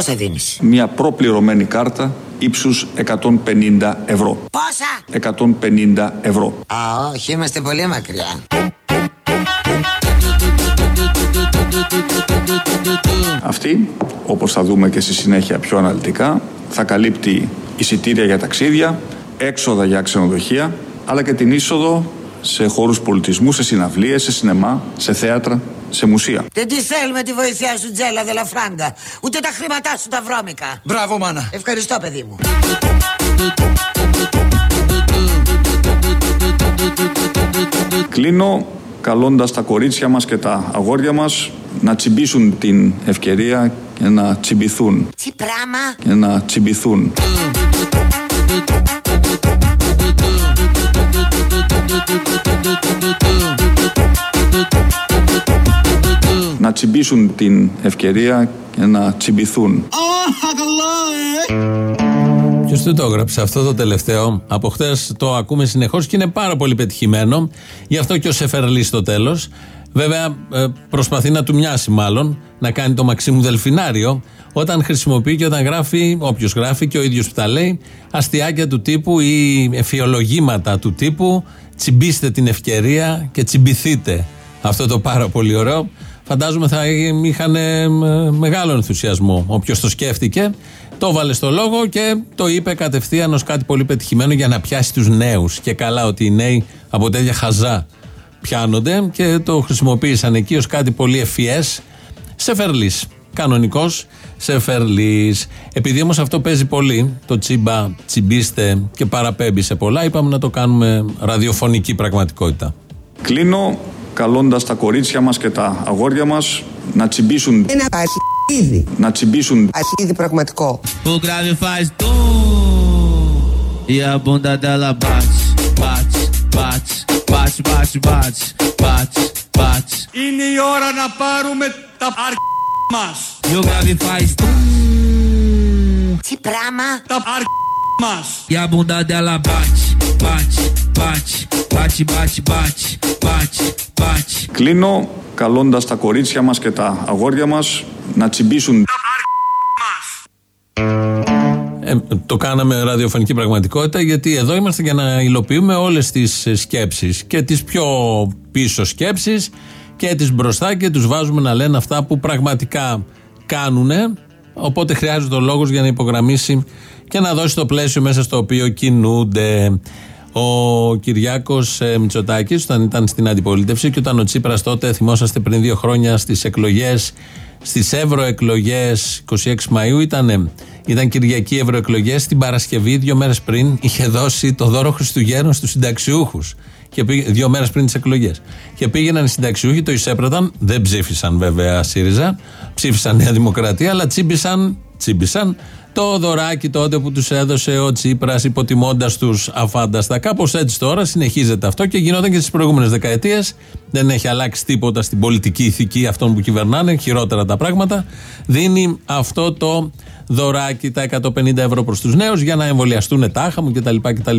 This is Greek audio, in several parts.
Πόσα δίνεις; Μια προπληρωμένη κάρτα ύψους 150 ευρώ. Πόσα; 150 ευρώ. Α, όχι, είμαστε πολύ μακριά. Αυτή, όπως θα δούμε και στη συνέχεια πιο αναλυτικά, θα καλύπτει εισιτήρια για ταξίδια, έξοδα για ξενοδοχεία, αλλά και την είσοδο σε χώρους πολιτισμού, σε συναυλίες, σε σινεμά, σε θέατρα, σε μουσεία. Δεν τη θέλουμε τη βοήθειά σου, Τζέλα Δελαφράγκα. Ούτε τα χρήματά σου τα βρώμικα. Μπράβο, μάνα. Ευχαριστώ, παιδί μου. Κλείνω καλώντας τα κορίτσια μας και τα αγόρια μας να τσιμπήσουν την ευκαιρία και να τσιμπηθούν. Τι πράγμα. Και να τσιμπηθούν. Να τσιμπήσουν την ευκαιρία και να τσιμπηθούν. Ποιος του το έγραψε αυτό το τελευταίο; Από χτε το ακούμε συνεχώς και είναι πάρα πολύ πετυχημένο. Γι' αυτό και ο Σεφερλή στο τέλος. Βέβαια, ε, προσπαθεί να του μοιάσει μάλλον να κάνει το Μαξίμου Δελφινάριο όταν χρησιμοποιεί και όταν γράφει, όποιος γράφει και ο ίδιος που τα λέει, αστιάκια του τύπου ή εφιολογήματα του τύπου. Τσιμπήστε την ευκαιρία και τσιμπηθείτε. Αυτό το πάρα πολύ ωραίο. Φαντάζομαι θα είχαν ε, μεγάλο ενθουσιασμό όποιος το σκέφτηκε. Το βάλε στο λόγο και το είπε κατευθείαν ως κάτι πολύ πετυχημένο για να πιάσει τους νέους. Και καλά ότι οι νέοι από τέτοια χαζά πιάνονται και το χρησιμοποίησαν εκεί ως κάτι πολύ ευφυές. Σεφερλή. Κανονικός Σεφερλή. Επειδή όμως αυτό παίζει πολύ, το τσίμπα, τσιμπήστε και παραπέμπει σε πολλά, είπαμε να το κάνουμε ραδιοφωνική πραγματικότητα. Κλείνω καλώντας τα κορίτσια μας και τα αγόρια μας να τσιμπήσουν Ένα αρχίδι. να τσιμπήσουν Αρχίδι πραγματικό. O grave faz tum e a bunda dela bate, bate, bate, bate, bate, bate, bate, bate. Είναι η ώρα να πάρουμε τα αρχ μας. E o grave faz tum Τι πράγμα. Τα αρχ μας. e a bunda dela bate, bate, bate, bate, bate, bate, bate, bate. Κλείνω καλώντας τα κορίτσια μας και τα αγόρια μας να τσιμπήσουν Ε, το κάναμε ραδιοφωνική πραγματικότητα γιατί εδώ είμαστε για να υλοποιούμε όλες τις ε, σκέψεις και τις πιο πίσω σκέψεις και τις μπροστά και τους βάζουμε να λένε αυτά που πραγματικά κάνουνε οπότε χρειάζεται ο λόγος για να υπογραμμίσει και να δώσει το πλαίσιο μέσα στο οποίο κινούνται. Ο Κυριάκος ε, Μητσοτάκης, όταν ήταν στην αντιπολίτευση και όταν ο Τσίπρας τότε, θυμόσαστε πριν δύο χρόνια στις εκλογές, στις ευρωεκλογές 26 Μαου, ήταν, ήταν Κυριακή ευρωεκλογές. Την Παρασκευή, δύο μέρες πριν, είχε δώσει το δώρο Χριστουγέννων στους συνταξιούχους. Και πήγε, δύο μέρες πριν τις εκλογές. Και πήγαιναν οι συνταξιούχοι, το εισέπραταν, δεν ψήφισαν βέβαια ΣΥΡΙΖΑ, ψήφισαν Νέα Δημοκρατία, αλλά τσίμπησαν, τσίμπησαν το δωράκι τότε που τους έδωσε ο Τσίπρας υποτιμώντας τους αφάνταστα. Κάπως έτσι τώρα συνεχίζεται αυτό και γινόταν και στις προηγούμενες δεκαετίες. Δεν έχει αλλάξει τίποτα στην πολιτική ηθική αυτών που κυβερνάνε, χειρότερα τα πράγματα. Δίνει αυτό το δωράκι, τα 150 ευρώ προς τους νέους για να εμβολιαστούν τάχα μου κτλ. κτλ.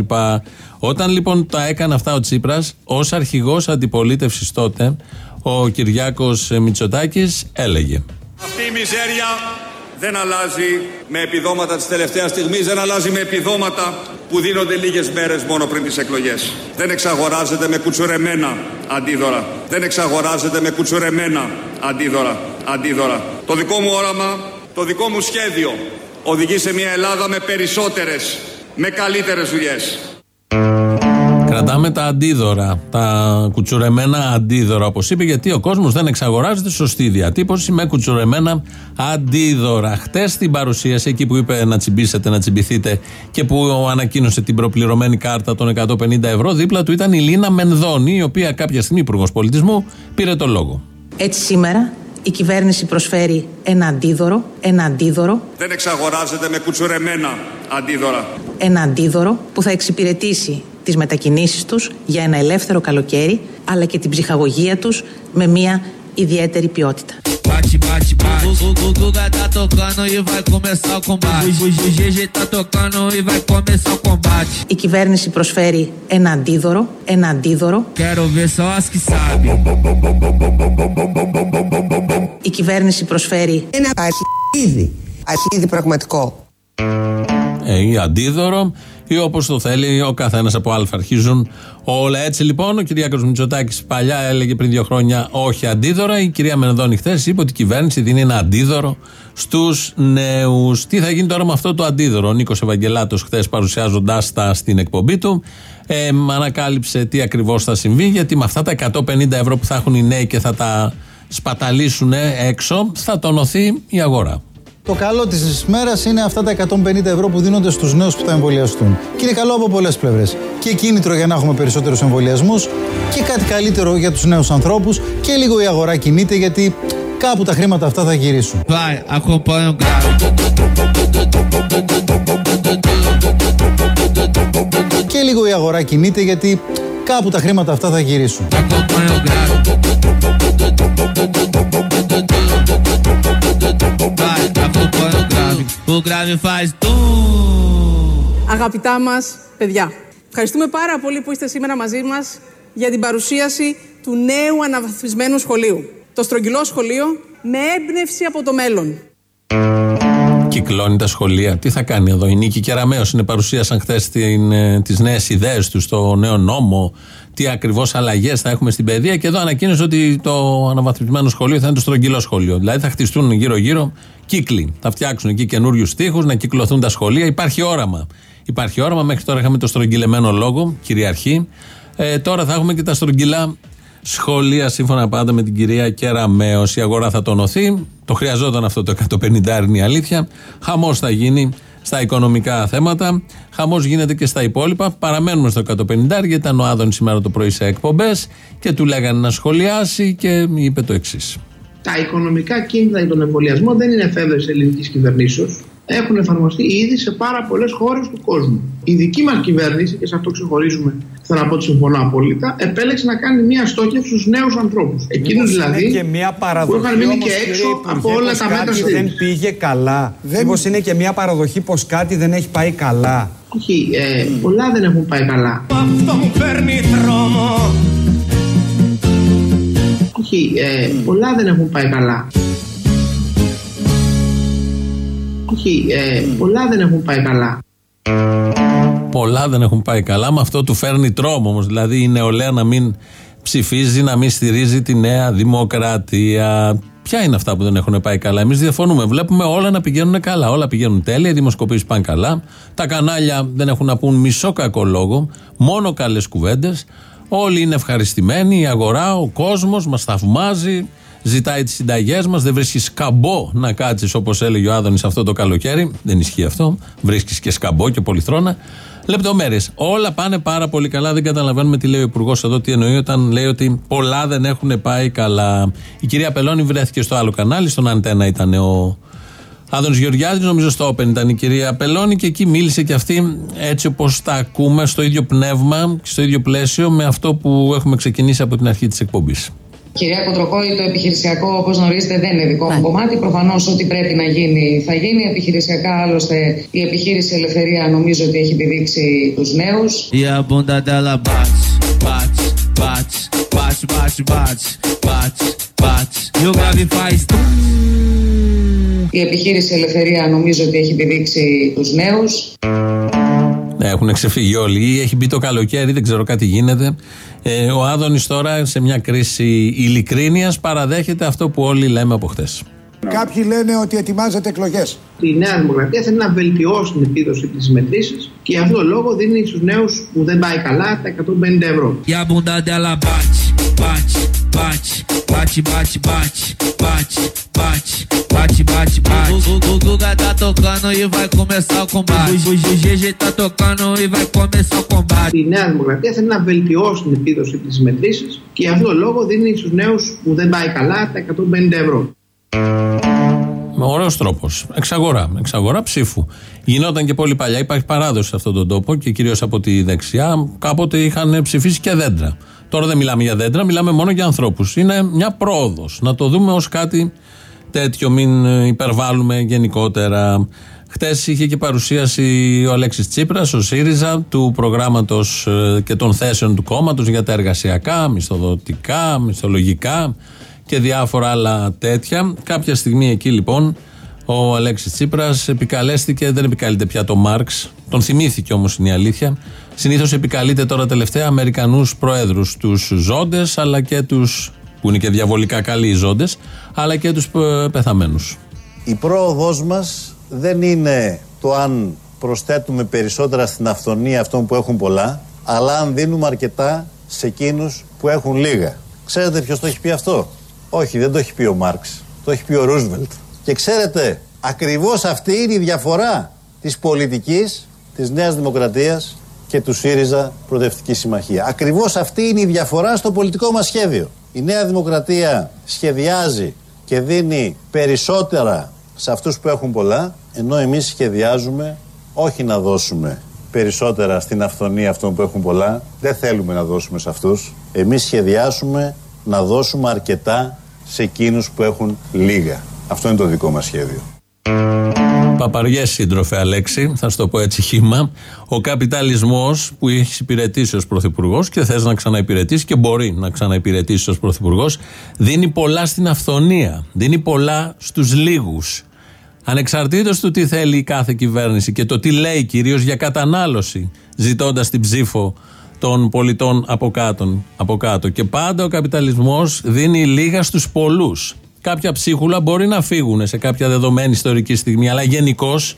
Όταν λοιπόν τα έκανε αυτά ο Τσίπρας, ως αρχηγός αντιπολίτευσης τότε, ο Κυριάκος Μητσοτάκης έλεγε. Αυτή η μιζέρια δεν αλλάζει με επιδόματα της τελευταίας στιγμής, δεν αλλάζει με επιδόματα που δίνονται λίγες μέρες μόνο πριν τις εκλογές. Δεν εξαγοράζεται με κουτσουρεμένα αντίδωρα. Δεν εξαγοράζεται με κουτσουρεμένα αντίδωρα. αντίδωρα. Το δικό μου όραμα, το δικό μου σχέδιο οδηγεί σε μια Ελλάδα με περισσότερες, με καλύτερες δουλειές. Κρατάμε τα αντίδωρα, τα κουτσουρεμένα αντίδωρα, όπως είπε, γιατί ο κόσμος δεν εξαγοράζεται σωστή διατύπωση με κουτσουρεμένα αντίδωρα. Χτες στην παρουσίαση, εκεί που είπε να τσιμπήσετε, να τσιμπηθείτε και που ανακοίνωσε την προπληρωμένη κάρτα των 150 ευρώ, δίπλα του ήταν η Λίνα Μενδώνη, η οποία κάποια στιγμή υπουργός πολιτισμού πήρε το λόγο. Έτσι σήμερα η κυβέρνηση προσφέρει ένα αντίδωρο, ένα αντίδωρο, Δεν εξαγοράζεται με κουτσουρεμένα αντίδωρα. ένα αντίδωρο που θα εξυπηρετήσει τις μετακινήσεις τους για ένα ελεύθερο καλοκαίρι, αλλά και την ψυχαγωγία τους με μια ιδιαίτερη ποιότητα. Bate, bate, bate. O, o, o Guga tá tocando e vai começar o combate. O, o GG tá tocando e vai começar o combate. Η κυβέρνηση προσφέρει ένα αντίδωρο, ένα αντίδωρο. Quero ver só as que sabem. Η κυβέρνηση προσφέρει Ένα αρχίδι. Αρχίδι πραγματικό. Ε, ή αντίδωρο, ή όπως το θέλει ο καθένας από Α. Αρχίζουν όλα έτσι λοιπόν. Ο Κυριάκος Μητσοτάκης παλιά έλεγε πριν δύο χρόνια όχι αντίδωρα. Η κυρία Μενεδόνη χθες είπε ότι η κυβέρνηση δίνει ένα αντίδωρο στους νέους. Τι θα γίνει τώρα με αυτό το αντίδωρο; Ο Νίκος Ευαγγελάτος χθες παρουσιάζοντάς τα στην εκπομπή του ε, ανακάλυψε τι ακριβώς θα συμβεί. Γιατί με αυτά τα 150 ευρώ που θα έχουν οι νέοι και θα τα σπαταλήσουν έξω, θα τονωθεί η αγορά. Το καλό της μέρας είναι αυτά τα 150 ευρώ που δίνονται στους νέους που θα εμβολιαστούν. Και είναι καλό από πολλές πλευρές. Και κίνητρο για να έχουμε περισσότερους εμβολιασμούς και κάτι καλύτερο για τους νέους ανθρώπους και λίγο η αγορά κινείται γιατί κάπου τα χρήματα αυτά θα γυρίσουν. Vai, acompanha o grave. Και λίγο η αγορά κινείται γιατί κάπου τα χρήματα αυτά θα γυρίσουν. Acompanha o grave. Vai, acompanha o grave. O grave faz tu. Αγαπητά μας παιδιά, ευχαριστούμε πάρα πολύ που είστε σήμερα μαζί μας για την παρουσίαση του νέου αναβαθμισμένου σχολείου. Το στρογγυλό σχολείο με έμπνευση από το μέλλον. Κυκλώνει τα σχολεία. Τι θα κάνει εδώ; Η Νίκη Κεραμέο είναι παρουσίασαν χθες τις νέες ιδέες του στο νέο νόμο. Τι ακριβώς αλλαγές θα έχουμε στην παιδεία. Και εδώ ανακοίνωσε ότι το αναβαθμισμένο σχολείο θα είναι το στρογγυλό σχολείο. Δηλαδή θα χτιστούν γύρω-γύρω κύκλοι. Θα φτιάξουν εκεί καινούριους τείχου, να κυκλοθούν τα σχολεία. Υπάρχει όραμα. Υπάρχει όραμα. Μέχρι τώρα είχαμε το στρογγυλεμένο λόγο, κυριαρχή. Ε, τώρα θα έχουμε και τα στρογγυλά σχολεία, σύμφωνα πάντα με την κυρία Κεραμέο. Η αγορά θα τονωθεί. Το χρειαζόταν αυτό το 150 είναι η αλήθεια. Χαμός θα γίνει στα οικονομικά θέματα. Χαμός γίνεται και στα υπόλοιπα. Παραμένουμε στο 150 γιατί ήταν ο Άδων σήμερα το πρωί σε εκπομπές και του λέγανε να σχολιάσει και είπε το εξής. Τα οικονομικά κίνητρα για τον εμβολιασμό δεν είναι εφεύρεση ελληνικής κυβερνήσεως. Έχουν εφαρμοστεί ήδη σε πάρα πολλές χώρες του κόσμου. Η δική μας κυβέρνηση, και σε αυτό ξεχωρίζουμε, θέλω να πω ότι συμφωνώ απόλυτα, επέλεξε να κάνει μια στόχευση στους νέους ανθρώπους. Εκείνους δηλαδή είναι και μια που παραδοχή είχαν μείνει όμως, και κύριε έξω Υπουργέ, από όλα πως τα μέτρα κάτι δεν στήριξη. πήγε καλά. Δεν- Μήπως είναι και μια παραδοχή πως κάτι δεν έχει πάει καλά. Όχι, ε, πολλά δεν έχουν πάει καλά. Αυτό μου παίρνει δρόμο Όχι, ε, πολλά δεν έχουν πάει καλά. Όχι, ε, πολλά δεν έχουν πάει καλά. Πολλά δεν έχουν πάει καλά. Με αυτό του φέρνει τρόμο όμως. Δηλαδή η νεολαία να μην ψηφίζει, να μην στηρίζει τη νέα δημοκρατία. Ποια είναι αυτά που δεν έχουν πάει καλά; Εμείς διαφωνούμε. Βλέπουμε όλα να πηγαίνουν καλά. Όλα πηγαίνουν τέλεια. Οι δημοσκοπήσεις πάνε καλά. Τα κανάλια δεν έχουν να πούν μισό κακό λόγο. Μόνο καλές κουβέντες. Όλοι είναι ευχαριστημένοι. Η αγορά, ο κόσμος μας θαυμάζει. Ζητάει τις συνταγές μας. Δεν βρίσκεις σκαμπό να κάτσεις όπως έλεγε ο Άδωνης αυτό το καλοκαίρι. Δεν ισχύει αυτό. Βρίσκεις και σκαμπό και πολυθρόνα. Λεπτομέρειες. Όλα πάνε πάρα πολύ καλά. Δεν καταλαβαίνουμε τι λέει ο Υπουργός εδώ, τι εννοεί όταν λέει ότι πολλά δεν έχουν πάει καλά. Η κυρία Πελώνη βρέθηκε στο άλλο κανάλι, στον Αντένα ήταν ο Άδωνης Γεωργιάδης, νομίζω στο Open ήταν η κυρία Πελώνη και εκεί μίλησε και αυτή έτσι όπως τα ακούμε, στο ίδιο πνεύμα και στο ίδιο πλαίσιο με αυτό που έχουμε ξεκινήσει από την αρχή της εκπομπής. Κυρία Κοντροκόη, το επιχειρησιακό, όπως γνωρίζετε, δεν είναι δικό μου κομμάτι. Προφανώς ό,τι πρέπει να γίνει θα γίνει. Επιχειρησιακά, άλλωστε, η επιχείρηση Ελευθερία νομίζω ότι έχει επιδείξει τους νέους. E a bunda dela bate, bate, bate, bate, bate, bate, bate, bate. E o grave faz tum. Η επιχείρηση Ελευθερία νομίζω ότι έχει επιδείξει τους νέους. Ναι, έχουν ξεφύγει όλοι. Ή Έχει μπει το καλοκαίρι, δεν ξέρω κάτι γίνεται. Ε, ο Άδωνης τώρα σε μια κρίση ειλικρίνειας παραδέχεται αυτό που όλοι λέμε από χτες. Κάποιοι λένε ότι ετοιμάζεται εκλογές. Η Νέα Δημοκρατία θέλει να βελτιώσει την επίδοση της μετρήση και για αυτόν τον λόγο δίνει στους νέους που δεν πάει καλά τα 150 ευρώ bate, bate, bate, bate, bate, bate, bate, bate. O Guga tá tocando e vai começar o combate. O GG tá tocando e vai começar o combate. Η Νέα Δημοκρατία θέλει να βελτιώσει την επίδοση της μετρήση και για αυτόν τον λόγο δίνει στους νέους που δεν πάει καλά τα 150 ευρώ. Ωραίος τρόπος. Εξαγορά. Εξαγορά ψήφου. Γινόταν και πολύ παλιά. Υπάρχει παράδοση σε αυτόν τον τόπο και κυρίως από τη δεξιά. Κάποτε είχαν ψηφίσει και δέντρα. Τώρα δεν μιλάμε για δέντρα, μιλάμε μόνο για ανθρώπους. Είναι μια πρόοδος. Να το δούμε ως κάτι τέτοιο, μην ε, υπερβάλλουμε γενικότερα. Χτες είχε και παρουσίαση ο Αλέξης Τσίπρας, ο ΣΥΡΙΖΑ, του προγράμματος και των θέσεων του κόμματος για τα εργασιακά, μισθοδοτικά, μισθολογικά και διάφορα άλλα τέτοια. Κάποια στιγμή εκεί λοιπόν Ο Αλέξης Τσίπρας επικαλέστηκε, δεν επικαλείται πια το Μάρξ. Τον θυμήθηκε όμως είναι η αλήθεια. Συνήθως επικαλείται τώρα τελευταία Αμερικανούς προέδρους. Τους ζώντες, αλλά και τους. που είναι και διαβολικά καλοί οι ζώντες, αλλά και τους πεθαμένους. Η πρόοδός μας δεν είναι το αν προσθέτουμε περισσότερα στην αυθονία αυτών που έχουν πολλά, αλλά αν δίνουμε αρκετά σε εκείνους που έχουν λίγα. Ξέρετε ποιος το έχει πει αυτό; Όχι, δεν το έχει πει ο Μάρξ. Το έχει πει ο Ρούσβελτ. Και ξέρετε, ακριβώς αυτή είναι η διαφορά της πολιτικής της Νέας Δημοκρατίας και του ΣΥΡΙΖΑ Προοδευτική Συμμαχία. Ακριβώς αυτή είναι η διαφορά στο πολιτικό μας σχέδιο. Η Νέα Δημοκρατία σχεδιάζει και δίνει περισσότερα σε αυτούς που έχουν πολλά, ενώ εμείς σχεδιάζουμε όχι να δώσουμε περισσότερα στην αυθονία αυτών που έχουν πολλά. Δεν θέλουμε να δώσουμε σε αυτούς. Εμείς σχεδιάσουμε να δώσουμε αρκετά σε εκείνους που έχουν λίγα. Αυτό είναι το δικό μας σχέδιο. Παπαριές σύντροφε Αλέξη, θα σου το πω έτσι χήμα. Ο καπιταλισμός που έχεις υπηρετήσει ως πρωθυπουργός και θες να ξαναυπηρετήσεις και μπορεί να ξαναυπηρετήσεις ως πρωθυπουργός, δίνει πολλά στην αυθονία. Δίνει πολλά στους λίγους. Ανεξαρτήτως του τι θέλει η κάθε κυβέρνηση και το τι λέει κυρίως για κατανάλωση, ζητώντας την ψήφο των πολιτών από κάτω, από κάτω. Και πάντα ο καπιταλισμός δίνει λίγα στους πολλούς. Κάποια ψίχουλα μπορεί να φύγουν σε κάποια δεδομένη ιστορική στιγμή, αλλά γενικώς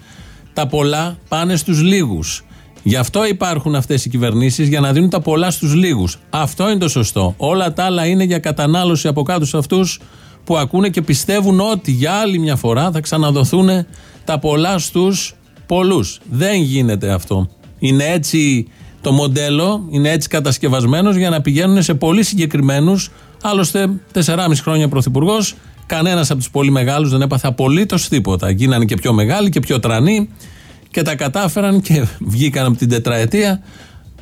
τα πολλά πάνε στους λίγους. Γι' αυτό υπάρχουν αυτές οι κυβερνήσεις, για να δίνουν τα πολλά στους λίγους. Αυτό είναι το σωστό. Όλα τα άλλα είναι για κατανάλωση από κάτω σε αυτούς που ακούνε και πιστεύουν ότι για άλλη μια φορά θα ξαναδοθούν τα πολλά στους πολλούς. Δεν γίνεται αυτό. Είναι έτσι το μοντέλο, είναι έτσι κατασκευασμένος για να πηγαίνουν σε πολύ συγκεκριμένους. Άλλωστε, 4,5 χρόνια πρωθυπουργός, κανένας από τους πολύ μεγάλους δεν έπαθε απολύτως τίποτα. Γίνανε και πιο μεγάλοι και πιο τρανοί και τα κατάφεραν και βγήκαν από την τετραετία.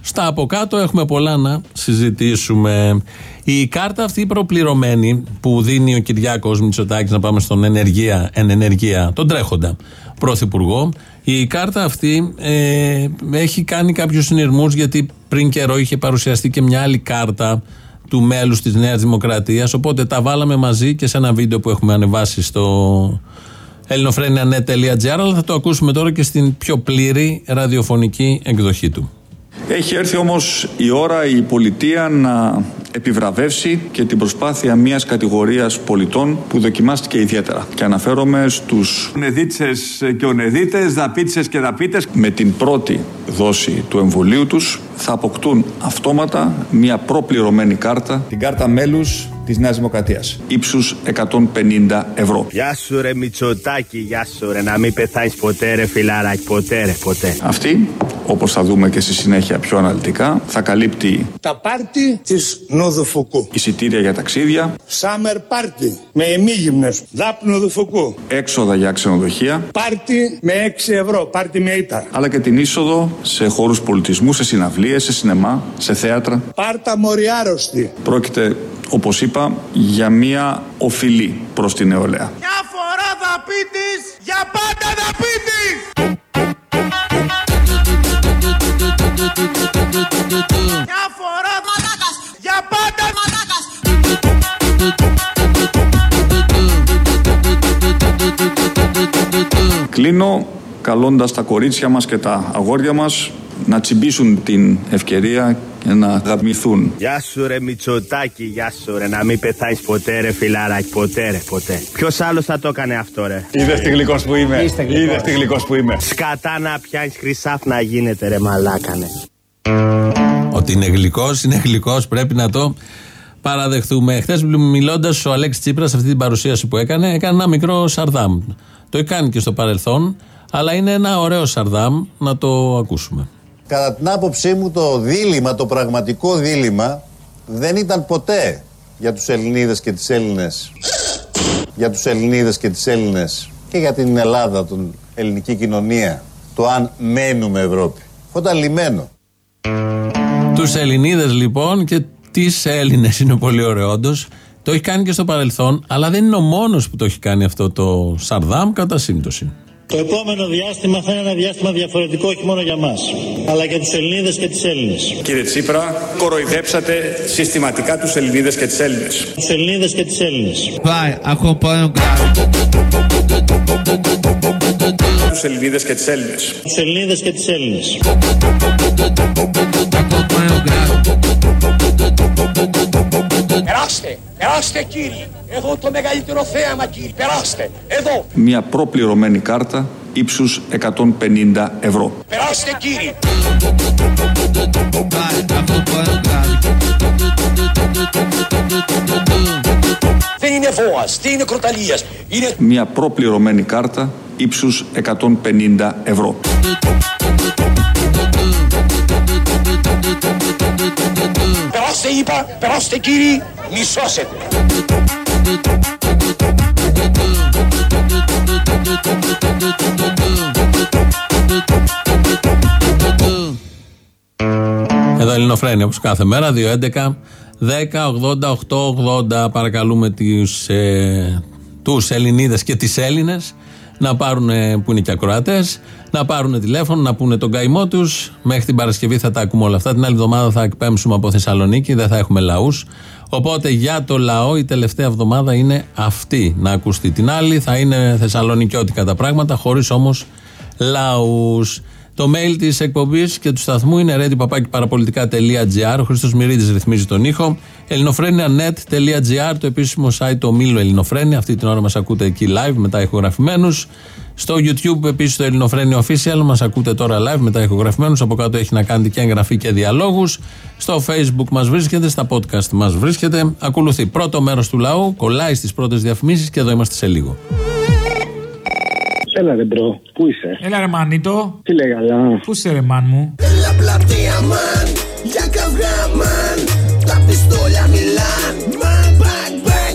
Στα από κάτω έχουμε πολλά να συζητήσουμε. Η κάρτα αυτή προπληρωμένη που δίνει ο Κυριάκος Μητσοτάκης να πάμε στον ενεργεία, εν ενεργεία, τον τρέχοντα πρωθυπουργό, η κάρτα αυτή ε, έχει κάνει κάποιους συνειρμούς γιατί πριν καιρό είχε παρουσιαστεί και μια άλλη κάρτα του μέλους της Νέας Δημοκρατίας οπότε τα βάλαμε μαζί και σε ένα βίντεο που έχουμε ανεβάσει στο ελληνοφρένια.net.gr αλλά θα το ακούσουμε τώρα και στην πιο πλήρη ραδιοφωνική εκδοχή του. Έχει έρθει όμως η ώρα η πολιτεία να επιβραβεύσει και την προσπάθεια μιας κατηγορίας πολιτών που δοκιμάστηκε ιδιαίτερα. Και αναφέρομαι στους νεδίτσες και ονεδίτες, δαπίτσες και δαπίτες. Με την πρώτη δόση του εμβολίου τους θα αποκτούν αυτόματα μια προπληρωμένη κάρτα, την κάρτα μέλους της Νέας Δημοκρατίας, ύψους 150 ευρώ. Γεια σου ρε Μητσοτάκη, γεια σου ρε, να μην πεθάνεις ποτέ ρε φιλαράκι, ποτέ ρε, ποτέ. Αυτή, όπως θα δούμε και στη συνέχεια πιο αναλυτικά, θα καλύπτει τα πάρτι της Νοδοφοκού. Εισιτήρια για ταξίδια. Summer πάρτι με εμίγυμνες, δάπνο Νοδοφοκού. Έξοδα για ξενοδοχεία. Πάρτι με 6 ευρώ, πάρτι με ήττα. Αλλά και την είσοδο σε χώρους πολιτισμού, σε συναυλίες, σε σινεμά, σε θέατρα. Πάρτα μοριάρωστη. Πρόκειται, όπως είπα, για μία οφειλή προς την νεολαία. Μια φορά δαπίτης, για πάντα δαπίτης! Μια φορά μαλάκας, για πάντα μαλάκας! Κλείνω καλώντας τα κορίτσια μας και τα αγόρια μας να τσιμπήσουν την ευκαιρία και να γαμηθούν. Γεια σου ρε Μητσοτάκη, γεια σου ρε, να μην πεθάνεις ποτέ ρε φιλαράκι, ποτέ ρε, ποτέ. Ποιος άλλος θα το έκανε αυτό ρε; Είδες τι γλυκός που είμαι, είδες τι γλυκός που είμαι. Σκατά να πιάνεις χρυσάφ να γίνεται ρε μαλάκανε. Ότι είναι γλυκός, είναι γλυκός, πρέπει να το παραδεχθούμε. Χθες μιλώντας ο Αλέξης Τσίπρας σε αυτή την παρουσίαση που έκανε, έκανε ένα μικρό σαρδάμ. Το έχει κάνει και στο παρελθόν, αλλά είναι ένα ωραίο σαρδάμ να το ακούσουμε. Κατά την άποψή μου το δίλημα, το πραγματικό δίλημα δεν ήταν ποτέ για τους Ελληνίδες και τις Έλληνες για τους Ελληνίδες και τις Έλληνες και για την Ελλάδα, την ελληνική κοινωνία το αν μένουμε Ευρώπη. Αυτό ήταν λιμένο. Τους Ελληνίδες λοιπόν και τις Έλληνες είναι πολύ ωραίο όντως. Το έχει κάνει και στο παρελθόν, αλλά δεν είναι ο μόνος που το έχει κάνει αυτό το Σαρδάμ κατά σύμπτωση. Το επόμενο διάστημα θα είναι ένα διάστημα διαφορετικό όχι μόνο για μας, αλλά για τους Ελληνίδες και τις Έλληνες. Κύριε Τσίπρα, κοροϊδέψατε συστηματικά τους Ελληνίδες και τις Έλληνες. Τους Ελληνίδες και τις Έλληνες. Vai, acompanha o grau. Τους Ελληνίδες και τις Έλληνες. Τους Ελληνίδες και τις Έλληνες. Περάστε, περάστε κύριοι. Εδώ το μεγαλύτερο θέαμα κύριοι. Περάστε, εδώ. Μια προπληρωμένη κάρτα ύψους 150 ευρώ. Περάστε κύριοι. Δεν είναι βόας, δεν είναι κροταλίας. Είναι Μια προπληρωμένη κάρτα ύψους 150 ευρώ. Είπα, περάστε κύριοι, μη σώσετε. Εδώ Ελληνοφρένια όπως κάθε μέρα 2.11 10, 80, 8, 80 παρακαλούμε τους, ε, τους Ελληνίδες και τις Έλληνες να πάρουν, που είναι και ακροατές, να πάρουν τηλέφωνο, να πούνε τον καημό τους. Μέχρι την Παρασκευή θα τα ακούμε όλα αυτά. Την άλλη εβδομάδα θα εκπέμψουμε από Θεσσαλονίκη, δεν θα έχουμε λαούς. Οπότε για το λαό η τελευταία εβδομάδα είναι αυτή να ακουστεί. Την άλλη θα είναι θεσσαλονικιώτικα τα πράγματα, χωρίς όμως λαούς. Το mail της εκπομπής και του σταθμού είναι readypapakiparapolitica.gr. Ο Χρήστος Μυρίδης ρυθμίζει τον ήχο. ελληνοφρένια.net.gr, το επίσημο site το Μήλο Ελληνοφρένια. Αυτή την ώρα μας ακούτε εκεί live, μετά ηχογραφημένους. Στο YouTube επίσης το Ελληνοφρένια Official, μας ακούτε τώρα live, μετά ηχογραφημένους. Από κάτω έχει να κάνετε και εγγραφή και διαλόγους. Στο Facebook μας βρίσκεται, στα podcast μας βρίσκεται. Ακολουθεί πρώτο μέρος του λαού, κολλάει στις πρώτες διαφημίσεις και εδώ είμαστε σε λίγο. Έλα ρε bro, πού είσαι; Έλα ρε μανίτο. Τι λέει καλά; Πού είσαι ρε man μου; Έλα πλατεία man, για καυγά man, τα πιστόλια μιλάν, μαν, bang, bang.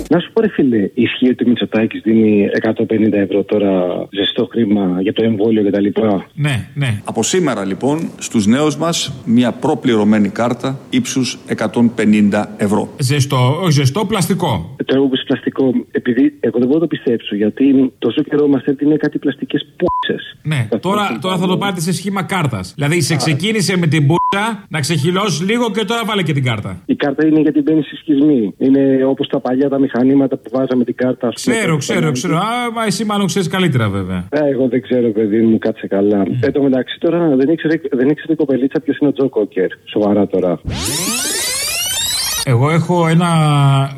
Να σου πω ρε φίλε, ισχύει ότι ο Μητσοτάκης δίνει 150 ευρώ τώρα ζεστό χρήμα για το εμβόλιο κτλ. Ναι, ναι. Από σήμερα λοιπόν στους νέους μας μια προπληρωμένη κάρτα ύψους 150 ευρώ. Ζεστό, όχι ζεστό, πλαστικό. Το έχω πει πλαστικό, επειδή εγώ δεν μπορώ να το πιστέψω, γιατί τόσο καιρό μας έδινε κάτι πλαστικές πούτσες. Ναι, τώρα, τώρα θα το πάρετε σε σχήμα κάρτας. Δηλαδή σε ξεκίνησε με την πούτσα να ξεχυλώσεις λίγο και τώρα βάλε και την κάρτα. Η κάρτα είναι για την μπαίνει στη σχισμή. Είναι όπως τα παλιά τα μηχανήματα που βάζαμε την κάρτα. ας πούμε, Ξέρω, το ξέρω, πανάκι. ξέρω. Α, μα εσύ μάλλον ξέρεις καλύτερα βέβαια. Ε, εγώ δεν ξέρω, παιδί μου, κάτσε καλά. Εν τω μεταξύ τώρα δεν ήξερε, δεν ήξερε η κοπελίτσα ποιος είναι ο Τζο Κόκερ. Σοβαρά τώρα. Εγώ έχω ένα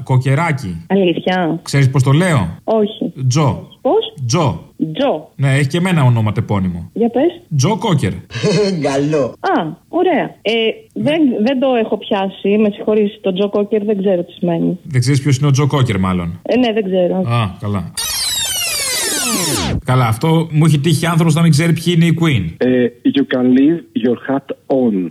κοκεράκι. Αλήθεια. Ξέρεις πώς το λέω; Όχι. Τζο. Πώς; Τζο. Τζο. Ναι, έχει και εμένα ονόμα τεπώνυμο. Για πες. Τζο Κόκερ. Καλό. Α, ωραία. Ε, δεν, δεν το έχω πιάσει. Με συγχωρείς, το Τζο Κόκερ δεν ξέρω τι σημαίνει. Δεν ξέρεις ποιος είναι ο Τζο Κόκερ, μάλλον; Ε, ναι, δεν ξέρω. Α, καλά. Καλά, αυτό μου έχει τύχει άνθρωπος να μην ξέρει ποιοι είναι οι Queen. Ε, you can leave your hat on.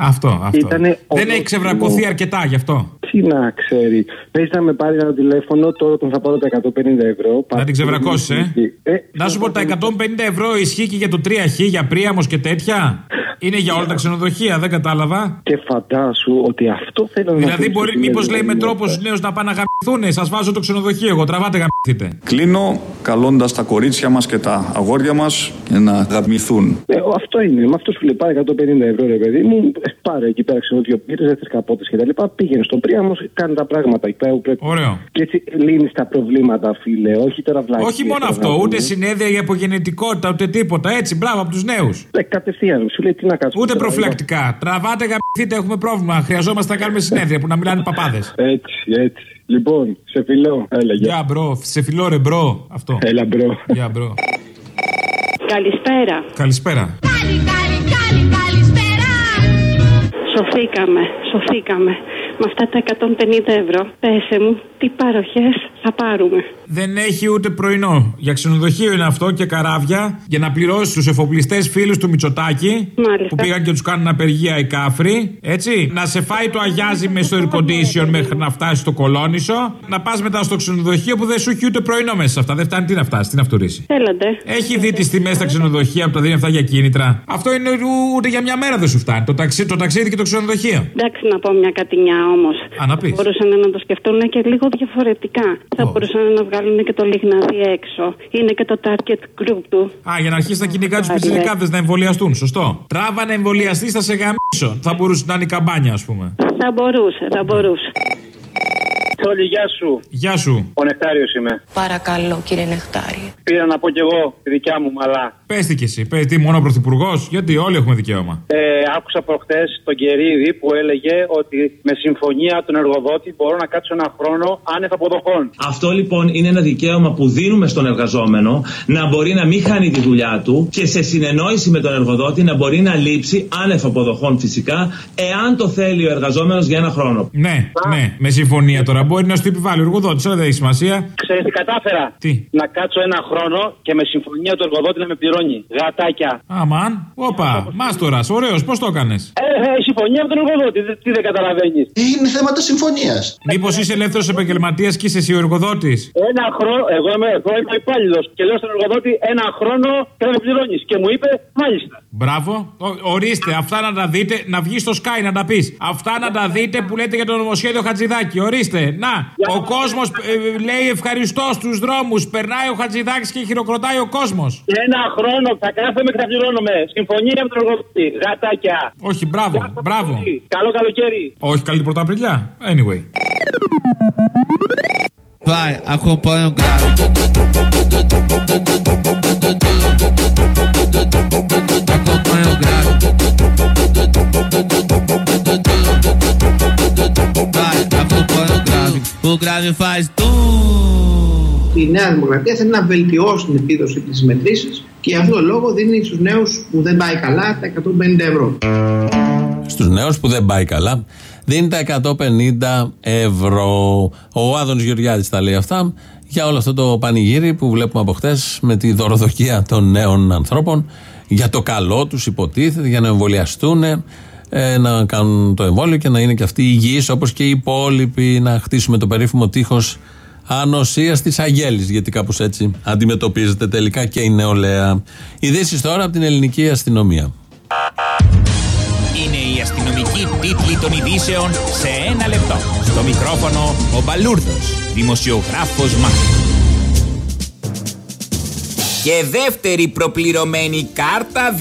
Αυτό, αυτό. Ήτανε Δεν έχει ξεβρακωθεί ονόστιμο. αρκετά γι' αυτό. Τι να ξέρει. Πες να με πάρει ένα τηλέφωνο, τώρα τον θα πάρω τα 150 ευρώ. Να την ξεβρακώσεις, ε. Ε, Να σου πω, τα 150 ευρώ ισχύει και για το 3χ, για πρίαμος και τέτοια. Είναι για όλα τα ξενοδοχεία, δεν κατάλαβα. Και φαντάσου ότι αυτό θέλω να Δηλαδή, θέσω μπορεί, στην μήπως λέει με Ελληνίδα. τρόπο στους νέους να πάνε να γαμπηθούνε. Σας βάζω το ξενοδοχείο, εγώ τραβάτε γαμπηθείτε. Κλείνω καλώντας τα κορίτσια μας και τα αγόρια μας να γαμηθούν. Ε, ο- αυτό είναι. Με αυτό σου λέει πάρε 150 ευρώ, ρε παιδί μου. Ε, πάρε εκεί πέρα ξενοδοχείο πήρε, δεν θες καπότες κτλ. Πήγαινε στον Πρίαμο, κάνει τα πράγματα εκεί πέρα που πρέπει. Ωραίο. Και έτσι λύνεις τα προβλήματα, φίλε. Όχι τώρα βλάκι. Όχι μόνο αυτό, ούτε συνέδρια για υπογεννητικότητα, ούτε τίποτα. Έτσι, μπράβο από τους νέους. Ε, κατευθείαν. Σου λέει τι να κάνω. Ούτε προφυλακτικά. Τραβάτε γαμηθείτε, έχουμε πρόβλημα. Χρειαζόμαστε να κάνουμε συνέδρια που να μιλάνε παπάδες. Έτσι, έτσι. Λοιπόν, σε φιλώ. Έλα, γεια. Γεια bro, σε φιλώ ρε bro. Αυτό. Έλα, bro. Γεια bro. Καλησπέρα. Καλησπέρα. Σωθήκαμε, σωθήκαμε. Με αυτά τα 150 ευρώ, πέσε μου, τι παροχές θα πάρουμε. Δεν έχει ούτε πρωινό. Για ξενοδοχείο είναι αυτό και καράβια για να πληρώσεις τους εφοπλιστές φίλους του Μητσοτάκη Μάλιστα. που πήγαν και τους κάνουν απεργία οι κάφροι. Έτσι. Να σε φάει το αγιάζι με στο air condition μέχρι να φτάσει στο κολόνισο. Να πας μετά στο ξενοδοχείο που δεν σου έχει ούτε πρωινό μέσα σε αυτά. Δεν φτάνει τι να φτάσεις, τι να φτουρήσει. Έλατε. Έχει δει τις τιμές στα ξενοδοχεία που τα δίνει αυτά για κίνητρα. Αυτό είναι ου- ούτε για μια μέρα δεν σου φτάνει. Το, ταξί, το ταξίδι και το ξενοδοχείο. Εντάξει να πω μια κατηνιά όμως. Α, να πεις. Μπορούσαν να το σκεφτούν και λίγο διαφορετικά. Θα μπορούσαν να βγάλουν και το Λιγνάδι έξω. Είναι και το target group του. Α, για να αρχίσει να κυνηγά τους Πάρει, πιτσιρικάδε να εμβολιαστούν. Σωστό. Τράβα να εμβολιαστεί, θα σε γαμίσω. Θα μπορούσε να είναι η καμπάνια, ας πούμε. Θα μπορούσε, θα μπορούσε. Τσόλι, γεια σου. Γεια σου. Ο Νεκτάριος είμαι. Παρακαλώ, κύριε Νεκτάρη. Πήρα να πω κι εγώ τη δικιά μου μαλά. Πες τι κι εσύ. Πες τι, μόνο ο πρωθυπουργός. Γιατί όλοι έχουμε δικαίωμα. Ε, άκουσα προχτές τον Κερίδη που έλεγε ότι με συμφωνία των εργοδότη μπορώ να κάτσω ένα χρόνο άνευ αποδοχών. Αυτό λοιπόν είναι ένα δικαίωμα που δίνουμε στον εργαζόμενο να μπορεί να μην χάνει τη δουλειά του και σε συνεννόηση με τον εργοδότη να μπορεί να λείψει άνευ αποδοχών φυσικά εάν το θέλει ο εργαζόμενος για ένα χρόνο. Ναι, ναι, με συμφωνία τώρα. Μπορεί να σου το επιβάλλει ο εργοδότης, αλλά δεν έχει σημασία. Ξέρεις τι κατάφερα; Τι; Να κάτσω ένα χρόνο και με συμφωνία του εργοδότη να με πληρώνει. Γατάκια. Αμάν. Όπα, μάστορας, ωραίος, πώς το έκανες; Ε, ε, συμφωνία με τον εργοδότη. δε- Τι δεν καταλαβαίνεις. Είναι θέματα συμφωνίας. Μήπως είσαι ελεύθερος επαγγελματίας και είσαι εσύ ο εργοδότης; Ένα χρόνο, εγώ είμαι, εγώ είμαι υπάλληλος και λέω στον εργοδότη ένα χρόνο και να με πληρώνεις. Και μου είπε, μάλιστα. Μπράβο. Ο- ορίστε, αυτά να τα δείτε, να βγει στο Sky να τα πεις. Αυτά να τα δείτε που λέτε για το νομοσχέδιο Χατζηδάκη. Ορίστε, να. Ο κόσμος λέει ευχαριστώ στους δρόμους. Περνάει ο Χατζηδάκης και χειροκροτάει ο κόσμος. Ένα χρόνο θα κάθομαι και θα πληρώνομαι. Συμφωνία με τον εργοδότη. Γατάκια. Όχι, μπράβο, μπράβο. Καλό καλοκαίρι. Όχι, καλή πρωταπριλιά. Anyway. Vai, acompanha o grave. Acompanha o grave. Vai, acompanha o grave. O grave faz tum. Η Νέα Δημοκρατία θέλει να βελτιώσει την επίδοση της μετρήση και γι' αυτό το λόγο δίνει στους νέους που δεν πάει καλά τα 150 ευρώ. Στους νέους που δεν πάει καλά, δίνει τα 150 ευρώ. Ο Άδωνης Γεωργιάδης τα λέει αυτά για όλο αυτό το πανηγύρι που βλέπουμε από χτες με τη δωροδοκία των νέων ανθρώπων για το καλό τους, υποτίθεται, για να εμβολιαστούν, ε, να κάνουν το εμβόλιο και να είναι και αυτοί υγιείς όπως και οι υπόλοιποι, να χτίσουμε το περίφημο τείχος ανοσίας της Αγέλη. Γιατί κάπως έτσι αντιμετωπίζεται τελικά και η νεολαία. Ειδήσεις τώρα από την ελληνική αστυνομία. Είναι η αστυνομική τίτλη των ειδήσεων σε ένα λεπτό. Στο μικρόφωνο ο Μπαλούρδος, δημοσιογράφος Μάρκος. Και δεύτερη προπληρωμένη κάρτα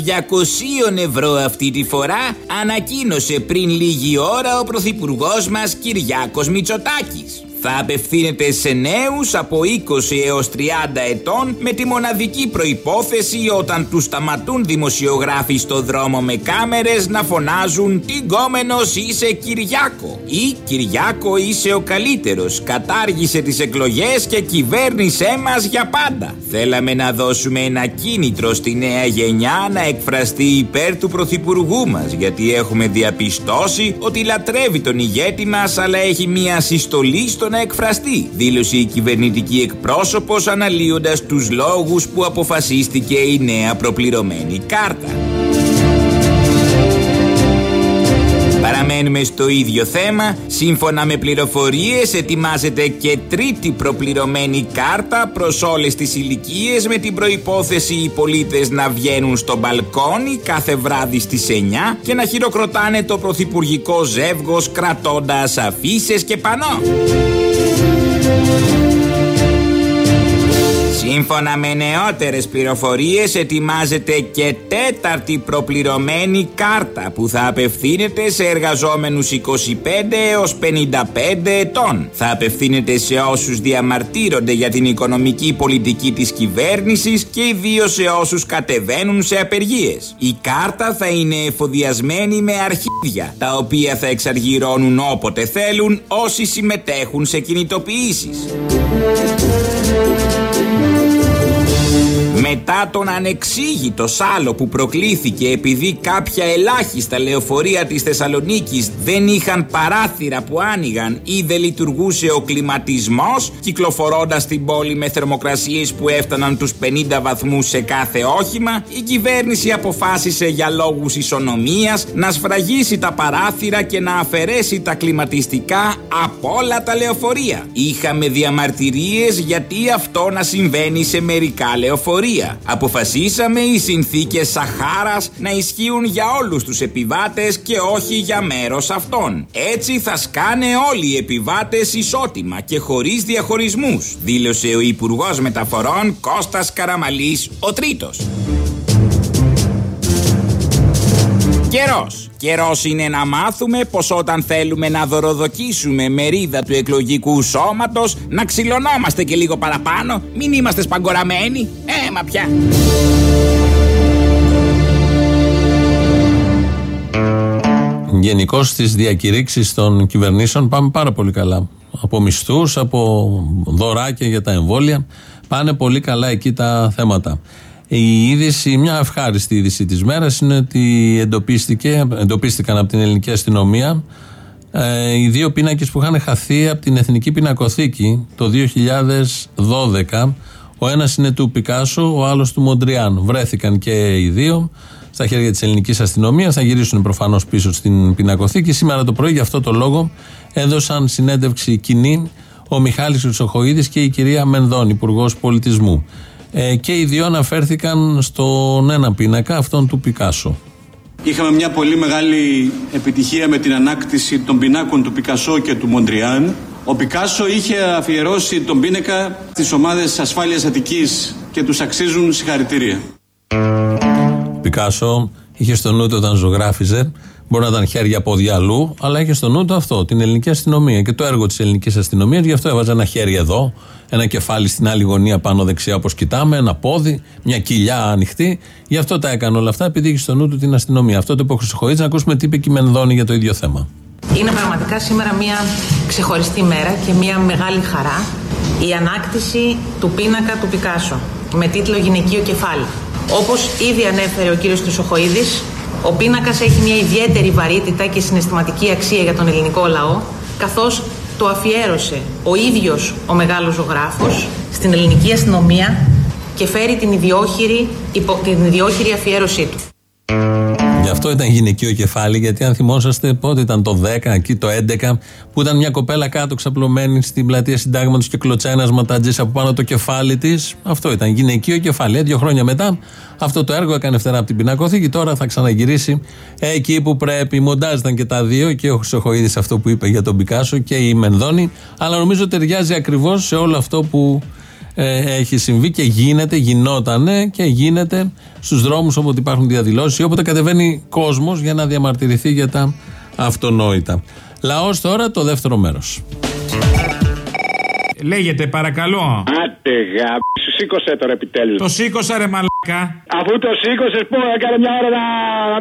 200 ευρώ αυτή τη φορά ανακοίνωσε πριν λίγη ώρα ο Πρωθυπουργός μας Κυριάκος Μητσοτάκης. Θα απευθύνεται σε νέους από 20 έως 30 ετών με τη μοναδική προϋπόθεση όταν τους σταματούν δημοσιογράφοι στο δρόμο με κάμερες να φωνάζουν «Τι γκόμενος είσαι Κυριάκο» ή «Κυριάκο είσαι ο καλύτερος, κατάργησε τις εκλογές και κυβέρνησέ μας για πάντα». Θέλαμε να δώσουμε ένα κίνητρο στη νέα γενιά να εκφραστεί υπέρ του Πρωθυπουργού μας γιατί έχουμε διαπιστώσει ότι λατρεύει τον ηγέτη μας αλλά έχει μια συστολή στο να εκφραστεί, δήλωσε η κυβερνητική εκπρόσωπος αναλύοντας τους λόγους που αποφασίστηκε η νέα προπληρωμένη κάρτα. Παραμένουμε στο ίδιο θέμα. Σύμφωνα με πληροφορίες ετοιμάζεται και τρίτη προπληρωμένη κάρτα προς όλες τις ηλικίες με την προϋπόθεση οι πολίτες να βγαίνουν στο μπαλκόνι κάθε βράδυ στις 9 και να χειροκροτάνε το πρωθυπουργικό ζεύγος κρατώντας αφίσες και πανό. Thank you. Σύμφωνα με νεότερες πληροφορίες ετοιμάζεται και τέταρτη προπληρωμένη κάρτα που θα απευθύνεται σε εργαζόμενους 25 έως 55 ετών. Θα απευθύνεται σε όσους διαμαρτύρονται για την οικονομική πολιτική της κυβέρνησης και ιδίως σε όσους κατεβαίνουν σε απεργίες. Η κάρτα θα είναι εφοδιασμένη με αρχίδια, τα οποία θα εξαργυρώνουν όποτε θέλουν όσοι συμμετέχουν σε κινητοποιήσεις. Μετά τον ανεξήγητο σάλο που προκλήθηκε επειδή κάποια ελάχιστα λεωφορεία της Θεσσαλονίκης δεν είχαν παράθυρα που άνοιγαν ή δεν λειτουργούσε ο κλιματισμός κυκλοφορώντας την πόλη με θερμοκρασίες που έφταναν τους 50 βαθμούς σε κάθε όχημα η κυβέρνηση αποφάσισε για λόγους ισονομίας να σφραγίσει τα παράθυρα και να αφαιρέσει τα κλιματιστικά από όλα τα λεωφορεία. Είχαμε διαμαρτυρίες γιατί αυτό να συμβαίνει σε μερικά λεωφορεία. Ιταλία. Αποφασίσαμε οι συνθήκες Σαχάρας να ισχύουν για όλους τους επιβάτες και όχι για μέρος αυτών. Έτσι θα σκάνε όλοι οι επιβάτες ισότιμα και χωρίς διαχωρισμούς, δήλωσε ο Υπουργός Μεταφορών Κώστας Καραμαλής, ο τρίτος. Καιρός. Καιρός είναι να μάθουμε πως όταν θέλουμε να δωροδοκίσουμε μερίδα του εκλογικού σώματος να ξυλωνόμαστε και λίγο παραπάνω, μην είμαστε σπαγκοραμένοι. Ε, μα πια. Γενικώς στις διακηρύξεις των κυβερνήσεων πάμε πάρα πολύ καλά. Από μισθούς, από δωράκια για τα εμβόλια. Πάνε πολύ καλά εκεί τα θέματα. Η είδηση, μια ευχάριστη είδηση της μέρας είναι ότι εντοπίστηκε, εντοπίστηκαν από την ελληνική αστυνομία ε, οι δύο πίνακες που είχαν χαθεί από την Εθνική Πινακοθήκη το 2012. Ο ένας είναι του Πικάσο, ο άλλος του Μοντριάν. Βρέθηκαν και οι δύο στα χέρια της ελληνικής αστυνομίας. Θα γυρίσουν προφανώς πίσω στην πινακοθήκη. Σήμερα το πρωί, γι' αυτό το λόγο, έδωσαν συνέντευξη κοινή ο Μιχάλης Χρυσοχοίδης και η κυρία Μενδών, Υπουργός Πολιτισμού. Ε, και οι δύο αναφέρθηκαν στον ένα πίνακα, αυτόν του Πικάσο. Είχαμε μια πολύ μεγάλη επιτυχία με την ανάκτηση των πινάκων του Πικασό και του Μοντριάν. Ο Πικάσο είχε αφιερώσει τον πίνακα στις ομάδες ασφάλειας Αττικής και τους αξίζουν συγχαρητήρια. Ο Πικάσο είχε στο νου του όταν ζωγράφιζε. Μπορεί να ήταν χέρια πόδια αλλού, αλλά είχε στο νου του αυτό, την ελληνική αστυνομία και το έργο της ελληνικής αστυνομίας. Γι' αυτό έβαζε ένα χέρι εδώ, ένα κεφάλι στην άλλη γωνία πάνω δεξιά όπως κοιτάμε, ένα πόδι, μια κοιλιά ανοιχτή. Γι' αυτό τα έκανε όλα αυτά, επειδή είχε στο νου του την αστυνομία. Αυτό το είπε ο Χρυσοχοίδης, να ακούσουμε τι είπε και η Μενδώνη για το ίδιο θέμα. Είναι πραγματικά σήμερα μια ξεχωριστή μέρα και μια μεγάλη χαρά η ανάκτηση του πίνακα του Πικάσο με τίτλο Γυναικείο κεφάλι. Όπως ήδη ανέφερε ο κύριος Χρυσοχοίδης, ο πίνακας έχει μια ιδιαίτερη βαρύτητα και συναισθηματική αξία για τον ελληνικό λαό, καθώς το αφιέρωσε ο ίδιος ο μεγάλος ζωγράφος στην ελληνική αστυνομία και φέρει την ιδιόχειρη, υπο- την ιδιόχειρη αφιέρωσή του. Γι' αυτό ήταν γυναικείο κεφάλι, γιατί αν θυμόσαστε πότε ήταν το 10, εκεί το 11, που ήταν μια κοπέλα κάτω ξαπλωμένη στην πλατεία Συντάγματος και κλωτσά ένα ματατζή από πάνω το κεφάλι της. Αυτό ήταν γυναικείο κεφάλι. Ε, δύο χρόνια μετά αυτό το έργο έκανε φτερά από την πινακοθήκη. Τώρα θα ξαναγυρίσει εκεί που πρέπει. Μοντάζ ήταν και τα δύο, και ο Χρυσοχοίδη αυτό που είπε για τον Πικάσο και η Μενδώνη. Αλλά νομίζω ταιριάζει ακριβώς σε όλο αυτό που ε, έχει συμβεί και γίνεται, γινότανε και γίνεται στους δρόμους όποτε υπάρχουν διαδηλώσεις ή όποτε κατεβαίνει κόσμος για να διαμαρτυρηθεί για τα αυτονόητα. Λαός τώρα το δεύτερο μέρος. Λέγεται, παρακαλώ. Άντε γάμ, σου σήκωσε τώρα επιτέλους. Το σήκωσα ρε μαλάκα. Αφού το σήκωσες, πω, έκανε μια ώρα να,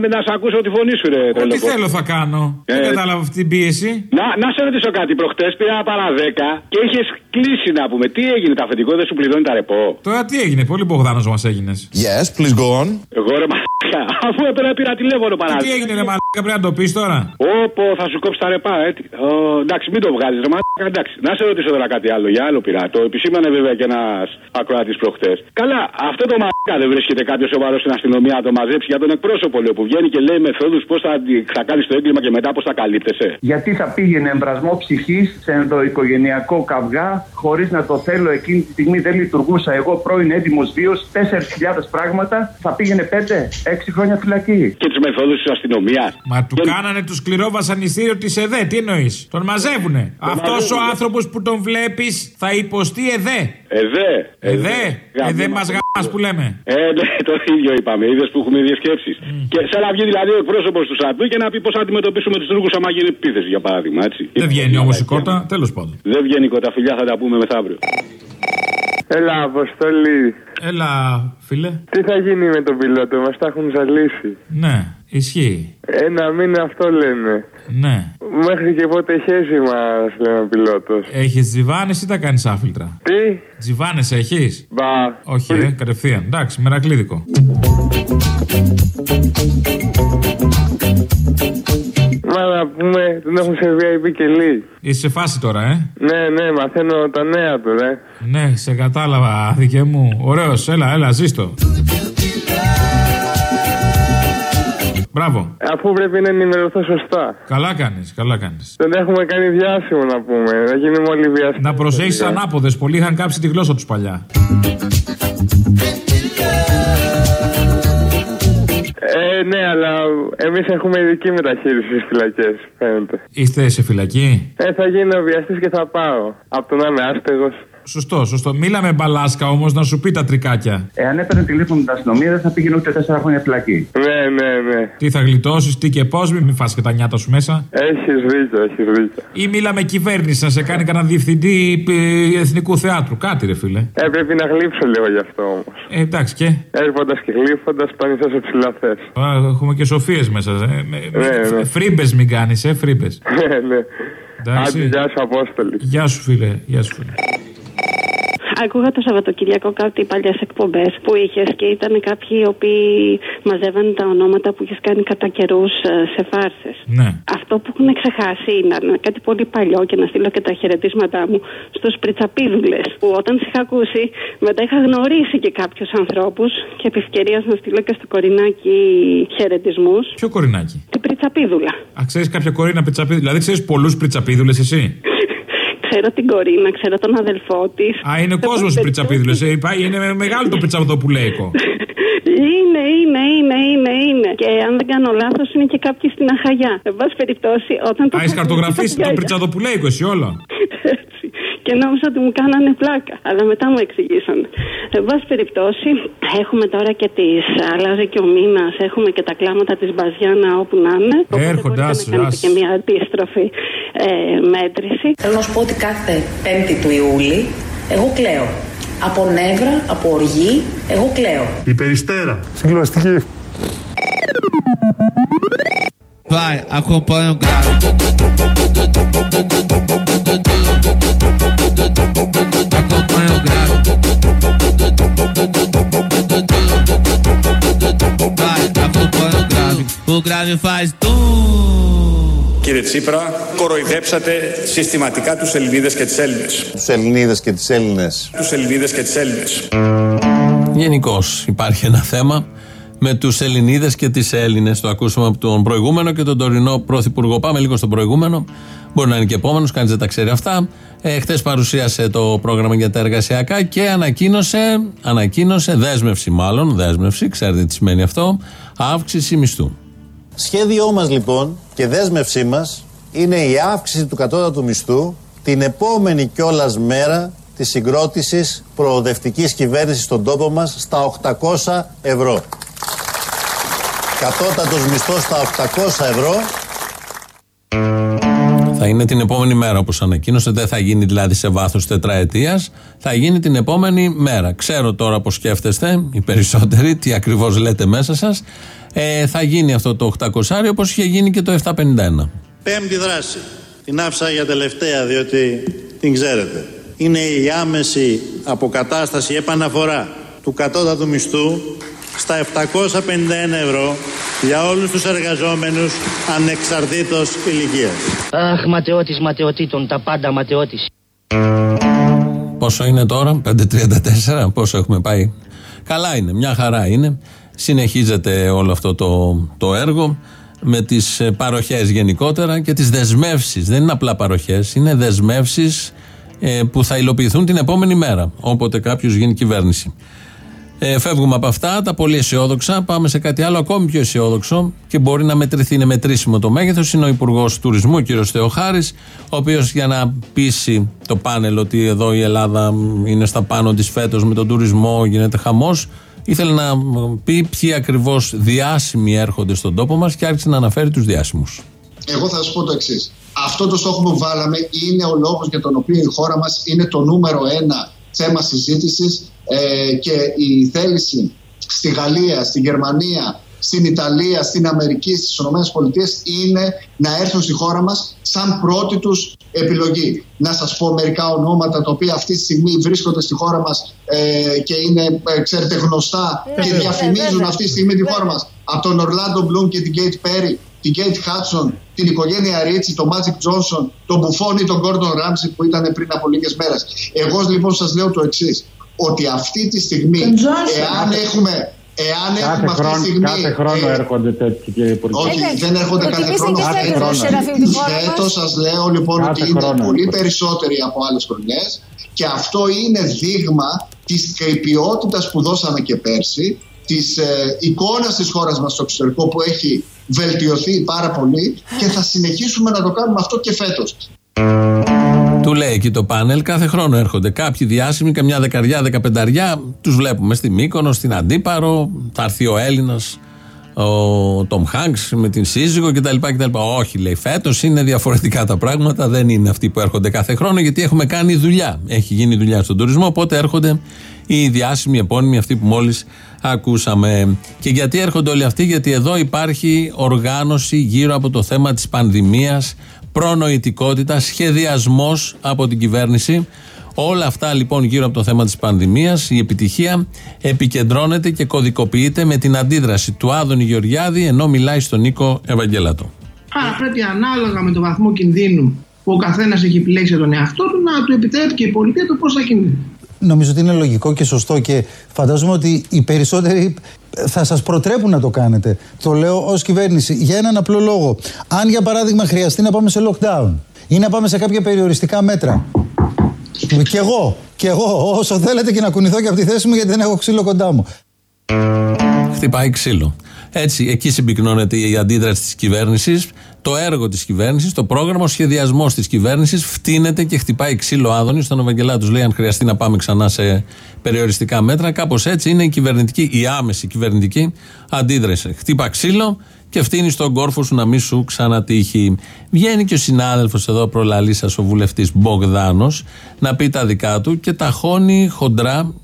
να, να σε ακούσω τη φωνή σου, ρε. Ό,τι τρελό. θέλω θα κάνω. Δεν Ε. κατάλαβα αυτή την πίεση. Να, να σε ρωτήσω κάτι. Προχτές πήρα παρά 10 και είχες κλείσει να πούμε. Τι έγινε, το αφεντικό δεν σου πληρώνει τα ρεπό. Τώρα τι έγινε, πολύ Μπογδάνος μας έγινες. Yes, please go on. Εγώ ρε μαλάκα, αφού έπαιρνα πήρα τηλέφωνο παρά. Τι έγινε, ρε μαλάκα, πρέπει να το πεις τώρα. Όπο, θα σου κόψει τα ρεπά, έτσι. Ω, εντάξει, μην το βγάλει, ρε μαλάκα, εντάξει. Να σε ρωτήσω τώρα κάτι άλλο, για άλλο πειρά. Το επισήμανε βέβαια και ένας ακροατής προχτές. Καλά, αυτό το μαλάκα δεν βρίσκεται κάποιος σοβαρός στην αστυνομία να το μαζέψει για τον εκπρόσωπο, λέω, που βγαίνει και λέει μεθόδου πώς θα, θα κάνει το έγκλημα και μετά πώς θα καλύπτεσαι. Γιατί θα πήγαινε εμβρασμό ψυχής σε ενδοοικογενειακό καυγά, χωρίς να το θέλω εκείνη τη στιγμή δεν λειτουργούσα. Εγώ πρώην έντιμο βίος, 4.000 πράγματα, θα πήγαινε 5-6 χρόνια φυλακή. Και τι μεθόδους της αστυνομίας. Μα του κάνανε το σκληρό βασανιστήριο τη ΕΔΕ, τι εννοείς; Τον μαζεύουνε. Αυτός ο μαζεύουνε. άνθρωπος που τον βλέπεις θα υποστεί ΕΔΕ. Εδέ. ΕΔΕ, ΕΔΕ μας γαμάς που λέμε. Ε, ναι, το ίδιο είπαμε. Είδες που έχουμε ίδιε σκέψει. Και σαν να βγει δηλαδή ο εκπρόσωπος του στρατού και να πει πώς θα αντιμετωπίσουμε τους Τούρκους άμα γίνει επίθεση, για παράδειγμα. Έτσι. Δεν βγαίνει όμως η κότα, τέλος πάντων. Δεν βγαίνει η κότα, φιλιά, θα τα πούμε μεθαύριο. Έλα, Αποστολή. Έλα, φίλε. Τι θα γίνει με τον πιλότο, μας τα έχουν ζαλίσει. Ναι, ισχύει. Ένα μήνα αυτό λένε. Ναι. Μέχρι και πότε χέζει μας λέει ο πιλότος. Έχεις τζιβάνες ή τα κάνεις άφιλτρα; Τι; Τζιβάνες έχεις; Μπα. Όχι, ε, κατευθείαν. Εντάξει, μερακλίδικο. Μα να πούμε, τον έχουν σε VIP και λύ. Είσαι σε φάση τώρα, ε. Ναι, ναι, μαθαίνω τα νέα του, ναι. Ναι, σε κατάλαβα, δικέ μου. Ωραίος, έλα, έλα, ζήστο. Μπράβο. Αφού πρέπει να ενημερωθώ σωστά. Καλά κάνεις, καλά κάνεις. Δεν έχουμε κάνει διάσημο να πούμε. Να γίνουμε όλοι βιαστικοί. Να προσέχεις ανάποδες. Πολλοί είχαν κάψει τη γλώσσα τους παλιά. Ε, ναι, αλλά εμείς έχουμε ειδική μεταχείριση στις φυλακές, φαίνεται. Είστε σε φυλακή; Ε, θα γίνω βιαστής και θα πάω. Από το να είμαι άστεγος. Σωστό, σωστό. Μίλα με μπαλάσκα όμως να σου πει τα τρικάκια. Εάν έπαιρνε τηλέφωνο την αστυνομία, δεν θα πήγαινε ούτε τέσσερα χρόνια φυλακή. Ναι, ναι, ναι. Τι θα γλιτώσεις, τι και πώς, μην φας και τα νιάτα σου μέσα. Έχεις δίκιο, έχεις δίκιο. Ή μίλα με κυβέρνηση να σε κάνει κανένα διευθυντή ε, εθνικού θεάτρου. Κάτι ρε φίλε. Ε, πρέπει να γλείψω λίγο γι' αυτό όμως. Ε, εντάξει και. Έρποντας και γλείφοντας, πάνε σε ψηλά θε. Α, Έχουμε και σοφίες μέσα. Ε. Ναι, ναι. Φρίμπες μην κάνεις, ε, φρίμπες. Ναι, ναι. Εντάξει. Άντε, γεια σου, Απόστολη. Γεια σου φίλε, γεια σου φίλε. Άκουγα το Σαββατοκύριακο κάτι παλιές εκπομπές που είχες και ήταν κάποιοι οι οποίοι μαζεύαν τα ονόματα που είχες κάνει κατά καιρούς σε φάρσες. Ναι. Αυτό που έχουν ξεχάσει ήταν κάτι πολύ παλιό και να στείλω και τα χαιρετίσματά μου στους πριτσαπίδουλες. Που όταν σε είχα ακούσει, μετά είχα γνωρίσει και κάποιους ανθρώπους και επί ευκαιρίας να στείλω και στο κορινάκι χαιρετισμούς. Ποιο κορινάκι; Την πριτσαπίδουλα. Α, ξέρεις κάποια κορίνα πριτσαπίδουλα. Δηλαδή ξέρεις πολλούς πριτσαπίδουλες εσύ; Ξέρω την κορίνα, ξέρω τον αδελφό της. Α, είναι κόσμος πριτσαπίδουλε. Είναι μεγάλο το πριτσαπιδοπουλέικο. Είναι, είναι, είναι, είναι, είναι. Και αν δεν κάνω λάθος, είναι και κάποιοι στην Αχαγιά. Εν πάση περιπτώσει, όταν το. Α, έχει καρτογραφήσει το πριτσαδοπουλέικο εσύ όλο. Έτσι. Και νόμιζα ότι μου κάνανε πλάκα. Αλλά μετά μου εξηγήσανε. Εν πάση περιπτώσει, έχουμε τώρα και τις. Αλλάζει και ο μήνας. Έχουμε και τα κλάματα της Μπαζιάνα όπου να είναι. Έρχονται, άσε, Κάνετε και μια αντίστροφη ε, μέτρηση. Θέλω να σου πω ότι κάθε 5η του Ιούλη εγώ κλαίω. Από νεύρα, από οργή, εγώ κλαίω. Η περιστέρα. Συγκλονιστική. Vai, acompanha o grave. Acompanha o grave. Vai, acompanha o grave. O grave faz tum. Κύριε Τσίπρα, κοροϊδέψατε συστηματικά τους Ελληνίδες και τις Έλληνες. Τους Ελληνίδες και τις Έλληνες. Τους Ελληνίδες και τις Έλληνες. Γενικώς υπάρχει ένα θέμα με τους Ελληνίδες και τις Έλληνες. Το ακούσαμε από τον προηγούμενο και τον τωρινό πρωθυπουργό. Πάμε λίγο στον προηγούμενο. Μπορεί να είναι και επόμενος, κανείς δεν τα ξέρει αυτά. Ε, Χθες παρουσίασε το πρόγραμμα για τα εργασιακά και ανακοίνωσε, ανακοίνωσε δέσμευση, μάλλον δέσμευση, ξέρετε τι σημαίνει αυτό, αύξηση μισθού. Σχέδιό μας λοιπόν και δέσμευσή μας είναι η αύξηση του κατώτατου μισθού την επόμενη κιόλας μέρα της συγκρότησης προοδευτικής κυβέρνησης στον τόπο μας στα 800 ευρώ. Κατώτατος μισθός στα 800 ευρώ Θα είναι την επόμενη μέρα όπως ανακοίνωσε. Δεν θα γίνει δηλαδή σε βάθος τετραετίας. Θα γίνει την επόμενη μέρα. Ξέρω τώρα πώ σκέφτεστε οι περισσότεροι, τι ακριβώς λέτε μέσα σας. Ε, θα γίνει αυτό το 800 όπως είχε γίνει και το 751. Πέμπτη δράση. Την άφησα για τελευταία διότι την ξέρετε. Είναι η άμεση αποκατάσταση επαναφορά του κατώτατου μισθού στα 751 ευρώ για όλους τους εργαζόμενους ανεξαρτήτως ηλικίας. Αχ, ματαιώτης ματαιωτήτων, τα πάντα ματαιώτης. Πόσο είναι τώρα, 5.34, πόσο έχουμε πάει; Καλά είναι, μια χαρά είναι. Συνεχίζεται όλο αυτό το, το έργο με τις ε, παροχές γενικότερα και τις δεσμεύσεις. Δεν είναι απλά παροχές, είναι δεσμεύσεις ε, που θα υλοποιηθούν την επόμενη μέρα, όποτε κάποιος γίνει κυβέρνηση. Ε, φεύγουμε από αυτά, τα πολύ αισιόδοξα. Πάμε σε κάτι άλλο ακόμη πιο αισιόδοξο και μπορεί να μετρηθεί, είναι μετρήσιμο το μέγεθος. Είναι ο Υπουργός Τουρισμού, ο κ. Θεοχάρης, ο οποίος για να πείσει το πάνελ ότι εδώ η Ελλάδα είναι στα πάνω της φέτος με τον τουρισμό, γίνεται χαμός, ήθελε να πει ποιοι ακριβώς διάσημοι έρχονται στον τόπο μας και άρχισε να αναφέρει τους διάσημους. Εγώ θα σας πω το εξής. Αυτό το στόχο που βάλαμε είναι ο λόγος για τον οποίο η χώρα μας είναι το νούμερο ένα θέμα συζήτησης ε, και η θέληση στη Γαλλία, στη Γερμανία, στην Ιταλία, στην Αμερική, στις ΗΠΑ είναι να έρθουν στη χώρα μας σαν πρώτη τους επιλογή. Να σας πω μερικά ονόματα τα οποία αυτή τη στιγμή βρίσκονται στη χώρα μας ε, και είναι, ε, ξέρετε, γνωστά και διαφημίζουν αυτή τη στιγμή τη χώρα μας. Από τον Ορλάντο Μπλουμ και την Κέιτ Πέρι, την Κέιτ Χάτσον, την οικογένεια Ρίτσι, τον Μάτζικ Τζόνσον, τον Μπουφόνι, τον Γκόρντον Ράμψι που ήταν πριν από λίγες μέρες. Εγώ λοιπόν σας λέω το εξής ότι αυτή τη στιγμή, εάν έχουμε Εάν Κάθε έχουμε αυτή τη χρόνο, στιγμή. κάθε χρόνο ε, έρχονται τέτοιοι κύριε Υπουργέ. όχι, δεν έρχονται κάθε χρόνο. Φέτος σας λέω λοιπόν Κάθε ότι είναι χρόνο πολύ έρχονται. περισσότεροι από άλλες χρονιές και αυτό είναι δείγμα της ποιότητα που δώσαμε και πέρσι της ε, εικόνας της χώρας μας στο εξωτερικό που έχει βελτιωθεί πάρα πολύ και θα συνεχίσουμε να το κάνουμε αυτό και φέτος. Του λέει εκεί το πάνελ, κάθε χρόνο έρχονται κάποιοι διάσημοι, καμιά δεκαριά, δεκαπενταριά. Τους βλέπουμε στη Μύκονο, στην Αντίπαρο. Θα έρθει ο Έλληνας, ο Τόμ Χάγκ με την σύζυγο κτλ. κτλ. Όχι, λέει, φέτος είναι διαφορετικά τα πράγματα. Δεν είναι αυτοί που έρχονται κάθε χρόνο, γιατί έχουμε κάνει δουλειά. Έχει γίνει δουλειά στον τουρισμό, οπότε έρχονται οι διάσημοι επώνυμοι, αυτοί που μόλις ακούσαμε. Και γιατί έρχονται όλοι αυτοί, γιατί εδώ υπάρχει οργάνωση γύρω από το θέμα της πανδημίας, προνοητικότητα, σχεδιασμός από την κυβέρνηση. Όλα αυτά λοιπόν γύρω από το θέμα της πανδημίας η επιτυχία επικεντρώνεται και κωδικοποιείται με την αντίδραση του Άδωνη Γεωργιάδη ενώ μιλάει στον Νίκο Ευαγγελάτο. Άρα πρέπει ανάλογα με το βαθμό κινδύνου που ο καθένας έχει επιλέξει για τον εαυτό του να του επιτρέπει και η πολιτεία το πώς θα κινδύνει. Νομίζω ότι είναι λογικό και σωστό και φαντάζομαι ότι οι περισσότεροι θα σας προτρέπουν να το κάνετε. Το λέω ως κυβέρνηση για έναν απλό λόγο. Αν για παράδειγμα χρειαστεί να πάμε σε lockdown ή να πάμε σε κάποια περιοριστικά μέτρα. Κι εγώ, κι εγώ, όσο θέλετε και να κουνηθώ και από τη θέση μου γιατί δεν έχω ξύλο κοντά μου. Χτυπάει ξύλο. Έτσι, εκεί συμπυκνώνεται η αντίδραση της κυβέρνησης, το έργο της κυβέρνησης, το πρόγραμμα, ο σχεδιασμός της κυβέρνησης φτύνεται και χτυπάει ξύλο άδωνη. Στον Ευαγγελάτους λέει: Αν χρειαστεί να πάμε ξανά σε περιοριστικά μέτρα, κάπως έτσι είναι η κυβερνητική, η άμεση κυβερνητική αντίδραση. Χτύπα ξύλο και φτύνει στον κόρφο σου να μην σου ξανατύχει. Βγαίνει και ο συνάδελφος εδώ, προλαλή σα, ο βουλευτής Μπογδάνος, να πει τα δικά του και ταχώνει χοντρά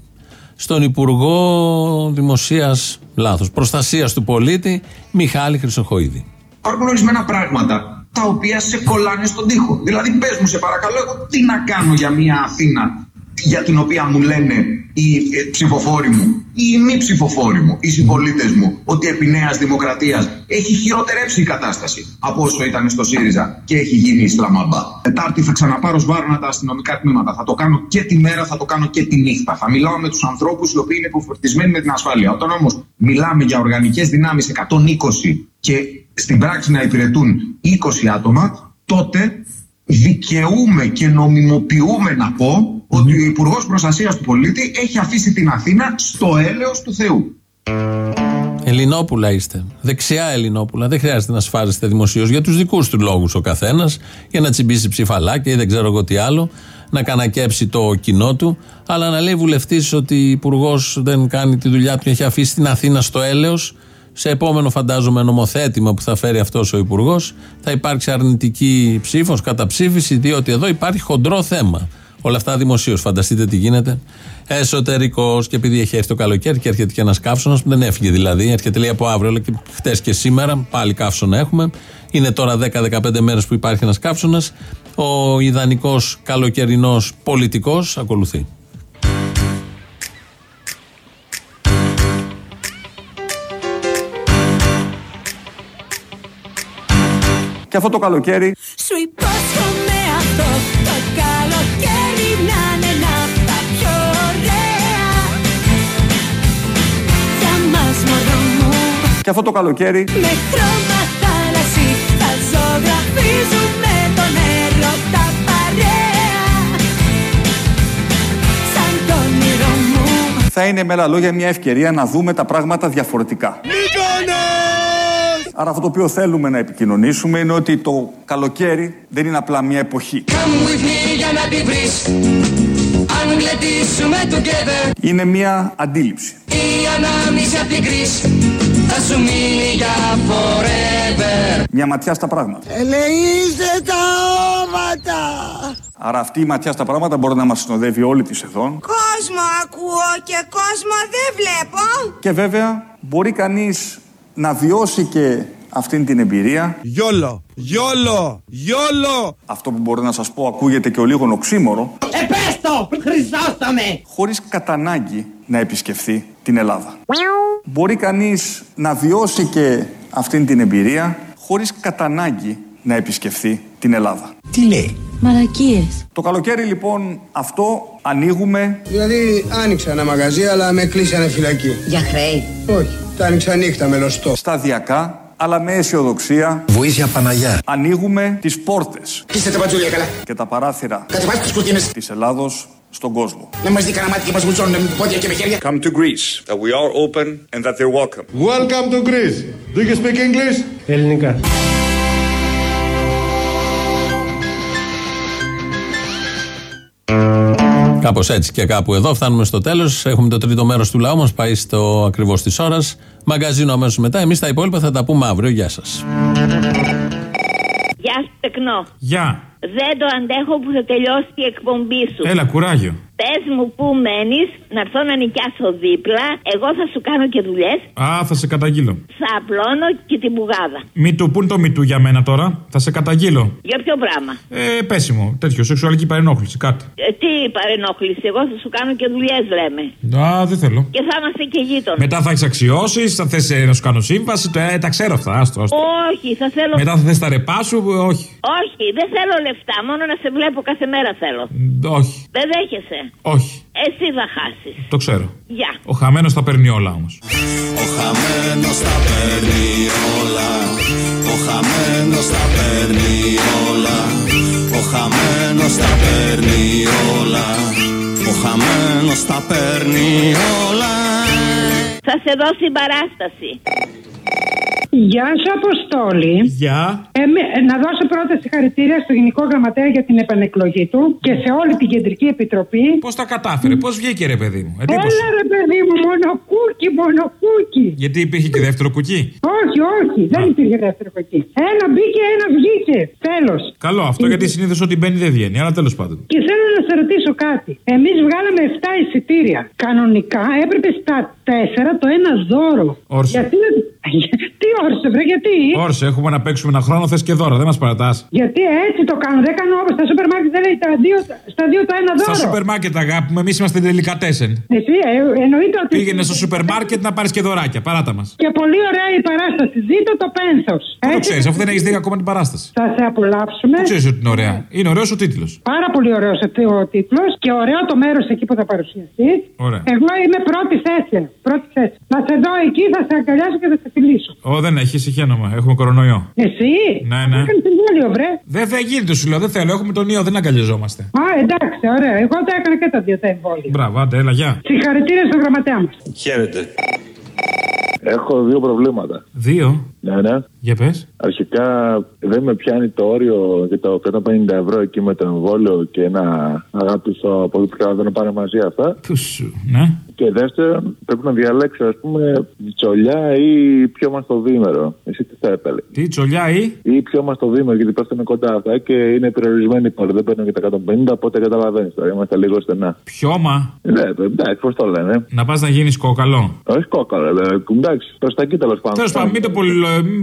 στον Υπουργό Δημοσίας, λάθος, Προστασίας του Πολίτη, Μιχάλη Χρυσοχοίδη. Υπάρχουν ορισμένα πράγματα τα οποία σε κολλάνε στον τοίχο. Δηλαδή, πες μου, σε παρακαλώ, εγώ τι να κάνω για μια Αθήνα για την οποία μου λένε οι ε, ψηφοφόροι μου ή οι μη ψηφοφόροι μου, οι συμπολίτες μου, ότι επί Νέας Δημοκρατίας έχει χειροτερέψει η κατάσταση από όσο ήταν στο ΣΥΡΙΖΑ και έχει γίνει η Ισλαμαμπά. Τετάρτη θα ξαναπάρω σβάρνα τα αστυνομικά τμήματα. Θα το κάνω και τη μέρα, θα το κάνω και τη νύχτα. Θα μιλάω με τους ανθρώπους οι οποίοι είναι υποφορτισμένοι με την ασφάλεια. Όταν όμως μιλάμε για οργανικές δυνάμεις 120 και στην πράξη να υπηρετούν 20 άτομα, τότε δικαιούμε και νομιμοποιούμε να πω ότι ο Υπουργός Προστασίας του Πολίτη έχει αφήσει την Αθήνα στο έλεος του Θεού. Ελληνόπουλα είστε. Δεξιά Ελληνόπουλα. Δεν χρειάζεται να σφάζεστε δημοσίως για τους δικούς του λόγους ο καθένας, για να τσιμπήσει ψηφαλάκια ή δεν ξέρω εγώ τι άλλο, να κανακέψει το κοινό του. Αλλά να λέει βουλευτής ότι ο Υπουργός δεν κάνει τη δουλειά του και έχει αφήσει την Αθήνα στο έλεος σε επόμενο φαντάζομαι νομοθέτημα που θα φέρει αυτός ο Υπουργός, θα υπάρξει αρνητική ψήφος, καταψήφιση, διότι εδώ υπάρχει χοντρό θέμα. Όλα αυτά δημοσίως. Φανταστείτε τι γίνεται. Εσωτερικός και επειδή έχει έρθει το καλοκαίρι και έρχεται και ένας καύσωνας που δεν έφυγε δηλαδή. Έρχεται λέει από αύριο, αλλά και χτες και σήμερα πάλι καύσωνα έχουμε. Είναι τώρα 10-15 μέρες που υπάρχει ένας καύσωνας. Ο ιδανικός καλοκαιρινός πολιτικός ακολουθεί. Και αυτό το καλοκαίρι Σου υπόσχομαι Και αυτό το καλοκαίρι. Με χρώμα θάλασσι θα ζωγραφίζουμε τον έρωτα παρέα. Σαν το όνειρο μου. Θα είναι με άλλα λόγια μια ευκαιρία να δούμε τα πράγματα διαφορετικά. Άρα αυτό το οποίο θέλουμε να επικοινωνήσουμε είναι ότι το καλοκαίρι δεν είναι απλά μια εποχή. Come with me για να τη βρεις. Αν γλεντήσουμε together. Είναι μια αντίληψη. Η ανάμνηση απ' την κρίση θα σου μείνει για forever Μια ματιά στα πράγματα. Ελεήστε τα όματα Άρα αυτή η ματιά στα πράγματα μπορεί να μας συνοδεύει όλη της σεζόν. Κόσμο ακούω και κόσμο δεν βλέπω Και βέβαια μπορεί κανείς να βιώσει και αυτήν την εμπειρία. Γιόλο, γιόλο, γιόλο. Αυτό που μπορώ να σας πω ακούγεται και ο λίγο οξύμορο. Επέστο, Χρυσόστομε Χωρίς κατά ανάγκη να επισκεφθεί την Ελλάδα. Μπορεί κανείς να βιώσει και αυτήν την εμπειρία χωρίς κατά ανάγκη να επισκεφθεί την Ελλάδα. Τι λέει; Μαλακίες Το καλοκαίρι λοιπόν αυτό ανοίγουμε Δηλαδή άνοιξα ένα μαγαζί αλλά με κλείσανε φυλακή. Για χρέη Όχι, τα άνοιξα νύχτα με λωστό. σταδιακά αλλά με αισιοδοξία Βοήθεια Παναγιά. ανοίγουμε τις πόρτες Είστε τα πατζούλια καλά. και τα παράθυρα Κατεβάστε τις κουρτίνες. της Ελλάδος στον κόσμο. Να μας δει κανένα μάτι και μας βουτσώνουν με πόδια και με χέρια. Come to Greece, that we are open and that they're welcome. Welcome to Greece. Do you speak English? Ελληνικά. Κάπως έτσι και κάπου εδώ φτάνουμε στο τέλος. Έχουμε το τρίτο μέρος του λαού μας πάει στο ακριβώς της ώρας. Μαγκαζίνο αμέσως μετά. Εμείς τα υπόλοιπα θα τα πούμε αύριο. Γεια σας. Γεια σου, τεκνό. Γεια. Δεν το αντέχω που θα τελειώσει η εκπομπή σου. Έλα, κουράγιο. Πες μου πού μένεις, να έρθω να νοικιάσω δίπλα. Εγώ θα σου κάνω και δουλειές. Α, θα σε καταγγείλω. Θα απλώνω και την μπουγάδα. Μη του, πού είναι το μη του για μένα τώρα; Θα σε καταγγείλω. Για ποιο πράγμα; Ε, πέσιμο. Τέτοιο, σεξουαλική παρενόχληση, κάτι. Ε, τι παρενόχληση, εγώ θα σου κάνω και δουλειές, λέμε. Α, δεν θέλω. Και θα είμαστε και γείτονες. Μετά θα έχεις αξιώσεις, θα θες να σου κάνω σύμβαση. Το, ε, τα ξέρω αυτά. Άστο, άστο. Όχι, θα θέλω. Μετά θα θες τα ρεπά σου, ε, όχι. Όχι, δεν θέλω λεφτά. Μόνο να σε βλέπω κάθε μέρα θέλω. Όχι. Δεν δέχεσαι. Όχι. Εσύ θα χάσεις. Το ξέρω. Γεια. Ο χαμένος τα παίρνει όλα όμως. Ο χαμένος τα παίρνει όλα Ο χαμένος τα παίρνει όλα Ο χαμένος τα παίρνει όλα Ο χαμένος τα παίρνει όλα Θα σε δώσει συμπαράσταση. Γεια σου, Αποστόλη. Γεια. Ε, με- ε, να δώσω πρώτα συγχαρητήρια στο Γενικό Γραμματέα για την επανεκλογή του και σε όλη την Κεντρική Επιτροπή. Πώς τα κατάφερε, πώς βγήκε ρε παιδί μου. Εντύπωση. Έλα ρε παιδί μου, μονοκούκι, μονοκούκι. Γιατί υπήρχε και δεύτερο κουκί; Όχι, όχι, δεν υπήρχε δεύτερο εκεί. Ένα μπήκε, ένα βγήκε. Τέλος. Καλό αυτό γιατί συνήθως ό,τι μπαίνει δεν βγαίνει. Αλλά τέλος πάντων. Και θέλω να σε ρωτήσω κάτι. Εμείς βγάλαμε 7 εισιτήρια. Κανονικά έπρεπε στα 4 το ένας δώρο. Όρσε. Γιατί δεν. Τι όρσε, βρε, γιατί; Όρσε, έχουμε να παίξουμε ένα χρόνο, θες και δώρα, δεν μας παρατάς. Γιατί έτσι το κάνω. Δεν κάνω όπως στα σούπερ μάρκετ. Δεν λέει τα δύο, στα δύο το ένα δώρο. Στα σούπερ μάρκετ, αγάπη μου, εμείς είμαστε τελικά τέσσερ. Εσύ, ε, εννοείται ότι. Πήγαινε στο σούπερ μάρκετ να πάρεις και δωράκια, παράτα μας. Και πολύ ωραία η παράσταση. Ζήτω το πένθος. Πού το ξέρεις, αφού δεν έχεις δει ακόμα την παράσταση. Θα σε απολαύσουμε. Πού ξέρεις ότι είναι ωραία. Είναι ωραίος ο τίτλος. Πάρα πολύ ωραίος ο τίτλος και ωραίο το μέρος εκεί που θα παρουσιαστείς. Ωραία. Εγώ είμαι πρώτη θέση. Πρώτη θέση. Θα σε δω εκεί, θα σε αγκαλιάσω και θα σε φιλήσω. Ω, δεν έχει ησυχία Έχουμε κορονοϊό. Εσύ; Ναι, ναι. Έκανε συμβόλαιο, βρε. Δεν θα γίνεται, σου λέω, δεν θέλω. Έχουμε τον ιό, δεν αγκαλιαζόμαστε. Α, εντάξει, ωραία. Εγώ τα έκανα και τα δύο τα εμβόλια. Μπράβο, άντε, έλα, γεια. Συγχαρητήρια στον γραμματέα μας. Χαίρετε. Έχω δύο προβλήματα. Δύο; Ναι, ναι. Για πες. Αρχικά δεν με πιάνει το όριο για τα 150 ευρώ εκεί με το εμβόλιο και ένα αγάπη στο πολιτικά δεν πάνε μαζί αυτά. Πού σου, ναι. Και δεύτερον, πρέπει να διαλέξει, ας πούμε, τσολιά ή πιο μαστοδήμερο. Εσύ τι θα έπαιρνε; Τι, τσολιά ή; ή πιο μαστοδήμερο, γιατί πας είναι κοντά αυτά και είναι περιορισμένοι πάλι. Δεν παίρνουν και τα 150, οπότε καταλαβαίνεις τώρα. Είμαστε λίγο στενά. Πιώμα. Ναι, εντάξει, πώς το λένε. Να πας να γίνεις κόκαλο. Όχι κόκαλο, εντάξει. Προς τα εκεί τέλος πάντων. Τέλος πάντων, μην το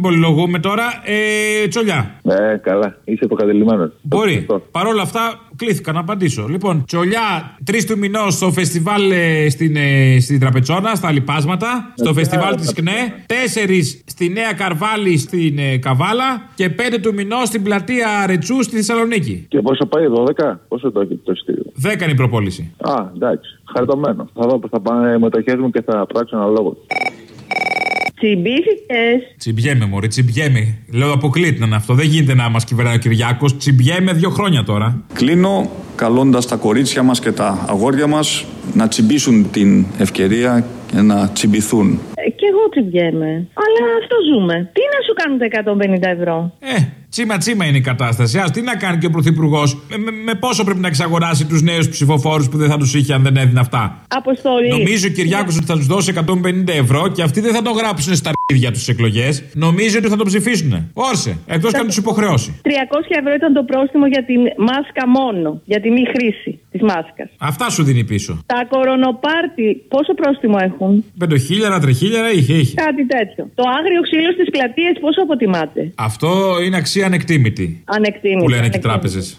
πολυλογούμε τώρα. Ε, τσολιά. Ναι, ε, καλά. Είσαι προκατελημένο. Μπορεί. Παρ' όλα αυτά, κλήθηκα να απαντήσω. Λοιπόν, τσολιά, τρεις του μηνός στο φεστιβάλ ε, στην, ε, στην Τραπετσόνα, στα Λιπάσματα. Στο φεστιβάλ της ΚΝΕ. Τέσσερις στη Νέα Καρβάλη στην ε, Καβάλα. Και πέντε του μηνός στην πλατεία Ρετσού στη Θεσσαλονίκη. Και πόσο πάει, 12, πόσο το έχει το ειστήριο. Δέκα είναι η προπόληση. Α, εντάξει, χαριτωμένο. Θα δω πώς θα πάνε οι μετοχέ μου και θα πράξω ένα λόγο. Τσιμπήθηκες. Τσιμπιέμαι, Μωρή, τσιμπιέμαι. Λέω αποκλείται να είναι αυτό. Δεν γίνεται να μας κυβερνάει ο Κυριάκος. Τσιμπιέμαι δύο χρόνια τώρα. Κλείνω καλώντας τα κορίτσια μας και τα αγόρια μας να τσιμπήσουν την ευκαιρία και να τσιμπηθούν. Ε, Κι εγώ τσιμπιέμαι. Αλλά αυτό ζούμε. Τι να σου κάνουν τα 150 ευρώ; Ε, τσίμα τσίμα είναι η κατάσταση. Α, τι να κάνει και ο Πρωθυπουργός; Με, με- με πόσο πρέπει να εξαγοράσει τους νέους ψηφοφόρους που δεν θα τους είχε αν δεν έδινε αυτά; Αποστολή. Νομίζει ο Κυριάκος ότι θα τους δώσει 150 ευρώ και αυτοί δεν θα το γράψουν στα αρχίδια τους εκλογές. Νομίζει ότι θα το ψηφίσουν. Όρσε. Εκτός και αν τους υποχρεώσει. 300 ευρώ ήταν το πρόστιμο για τη μάσκα μόνο. Για τη μη χρήση της μάσκας. Αυτά σου δίνει πίσω. Τα κορονοπάρτι πόσο πρόστιμο έχουν; Πεντοχίλιαρα, τριχίλιαρα είχε, είχε. Κάτι τέτοιο. Το άγριο ξύλο στις πλατείες πόσο αποτιμάτε. Αυτό είναι αξία ανεκτήμητη; Ανεκτήμητη. Που λένε και οι ανεκτήμητη. τράπεζες.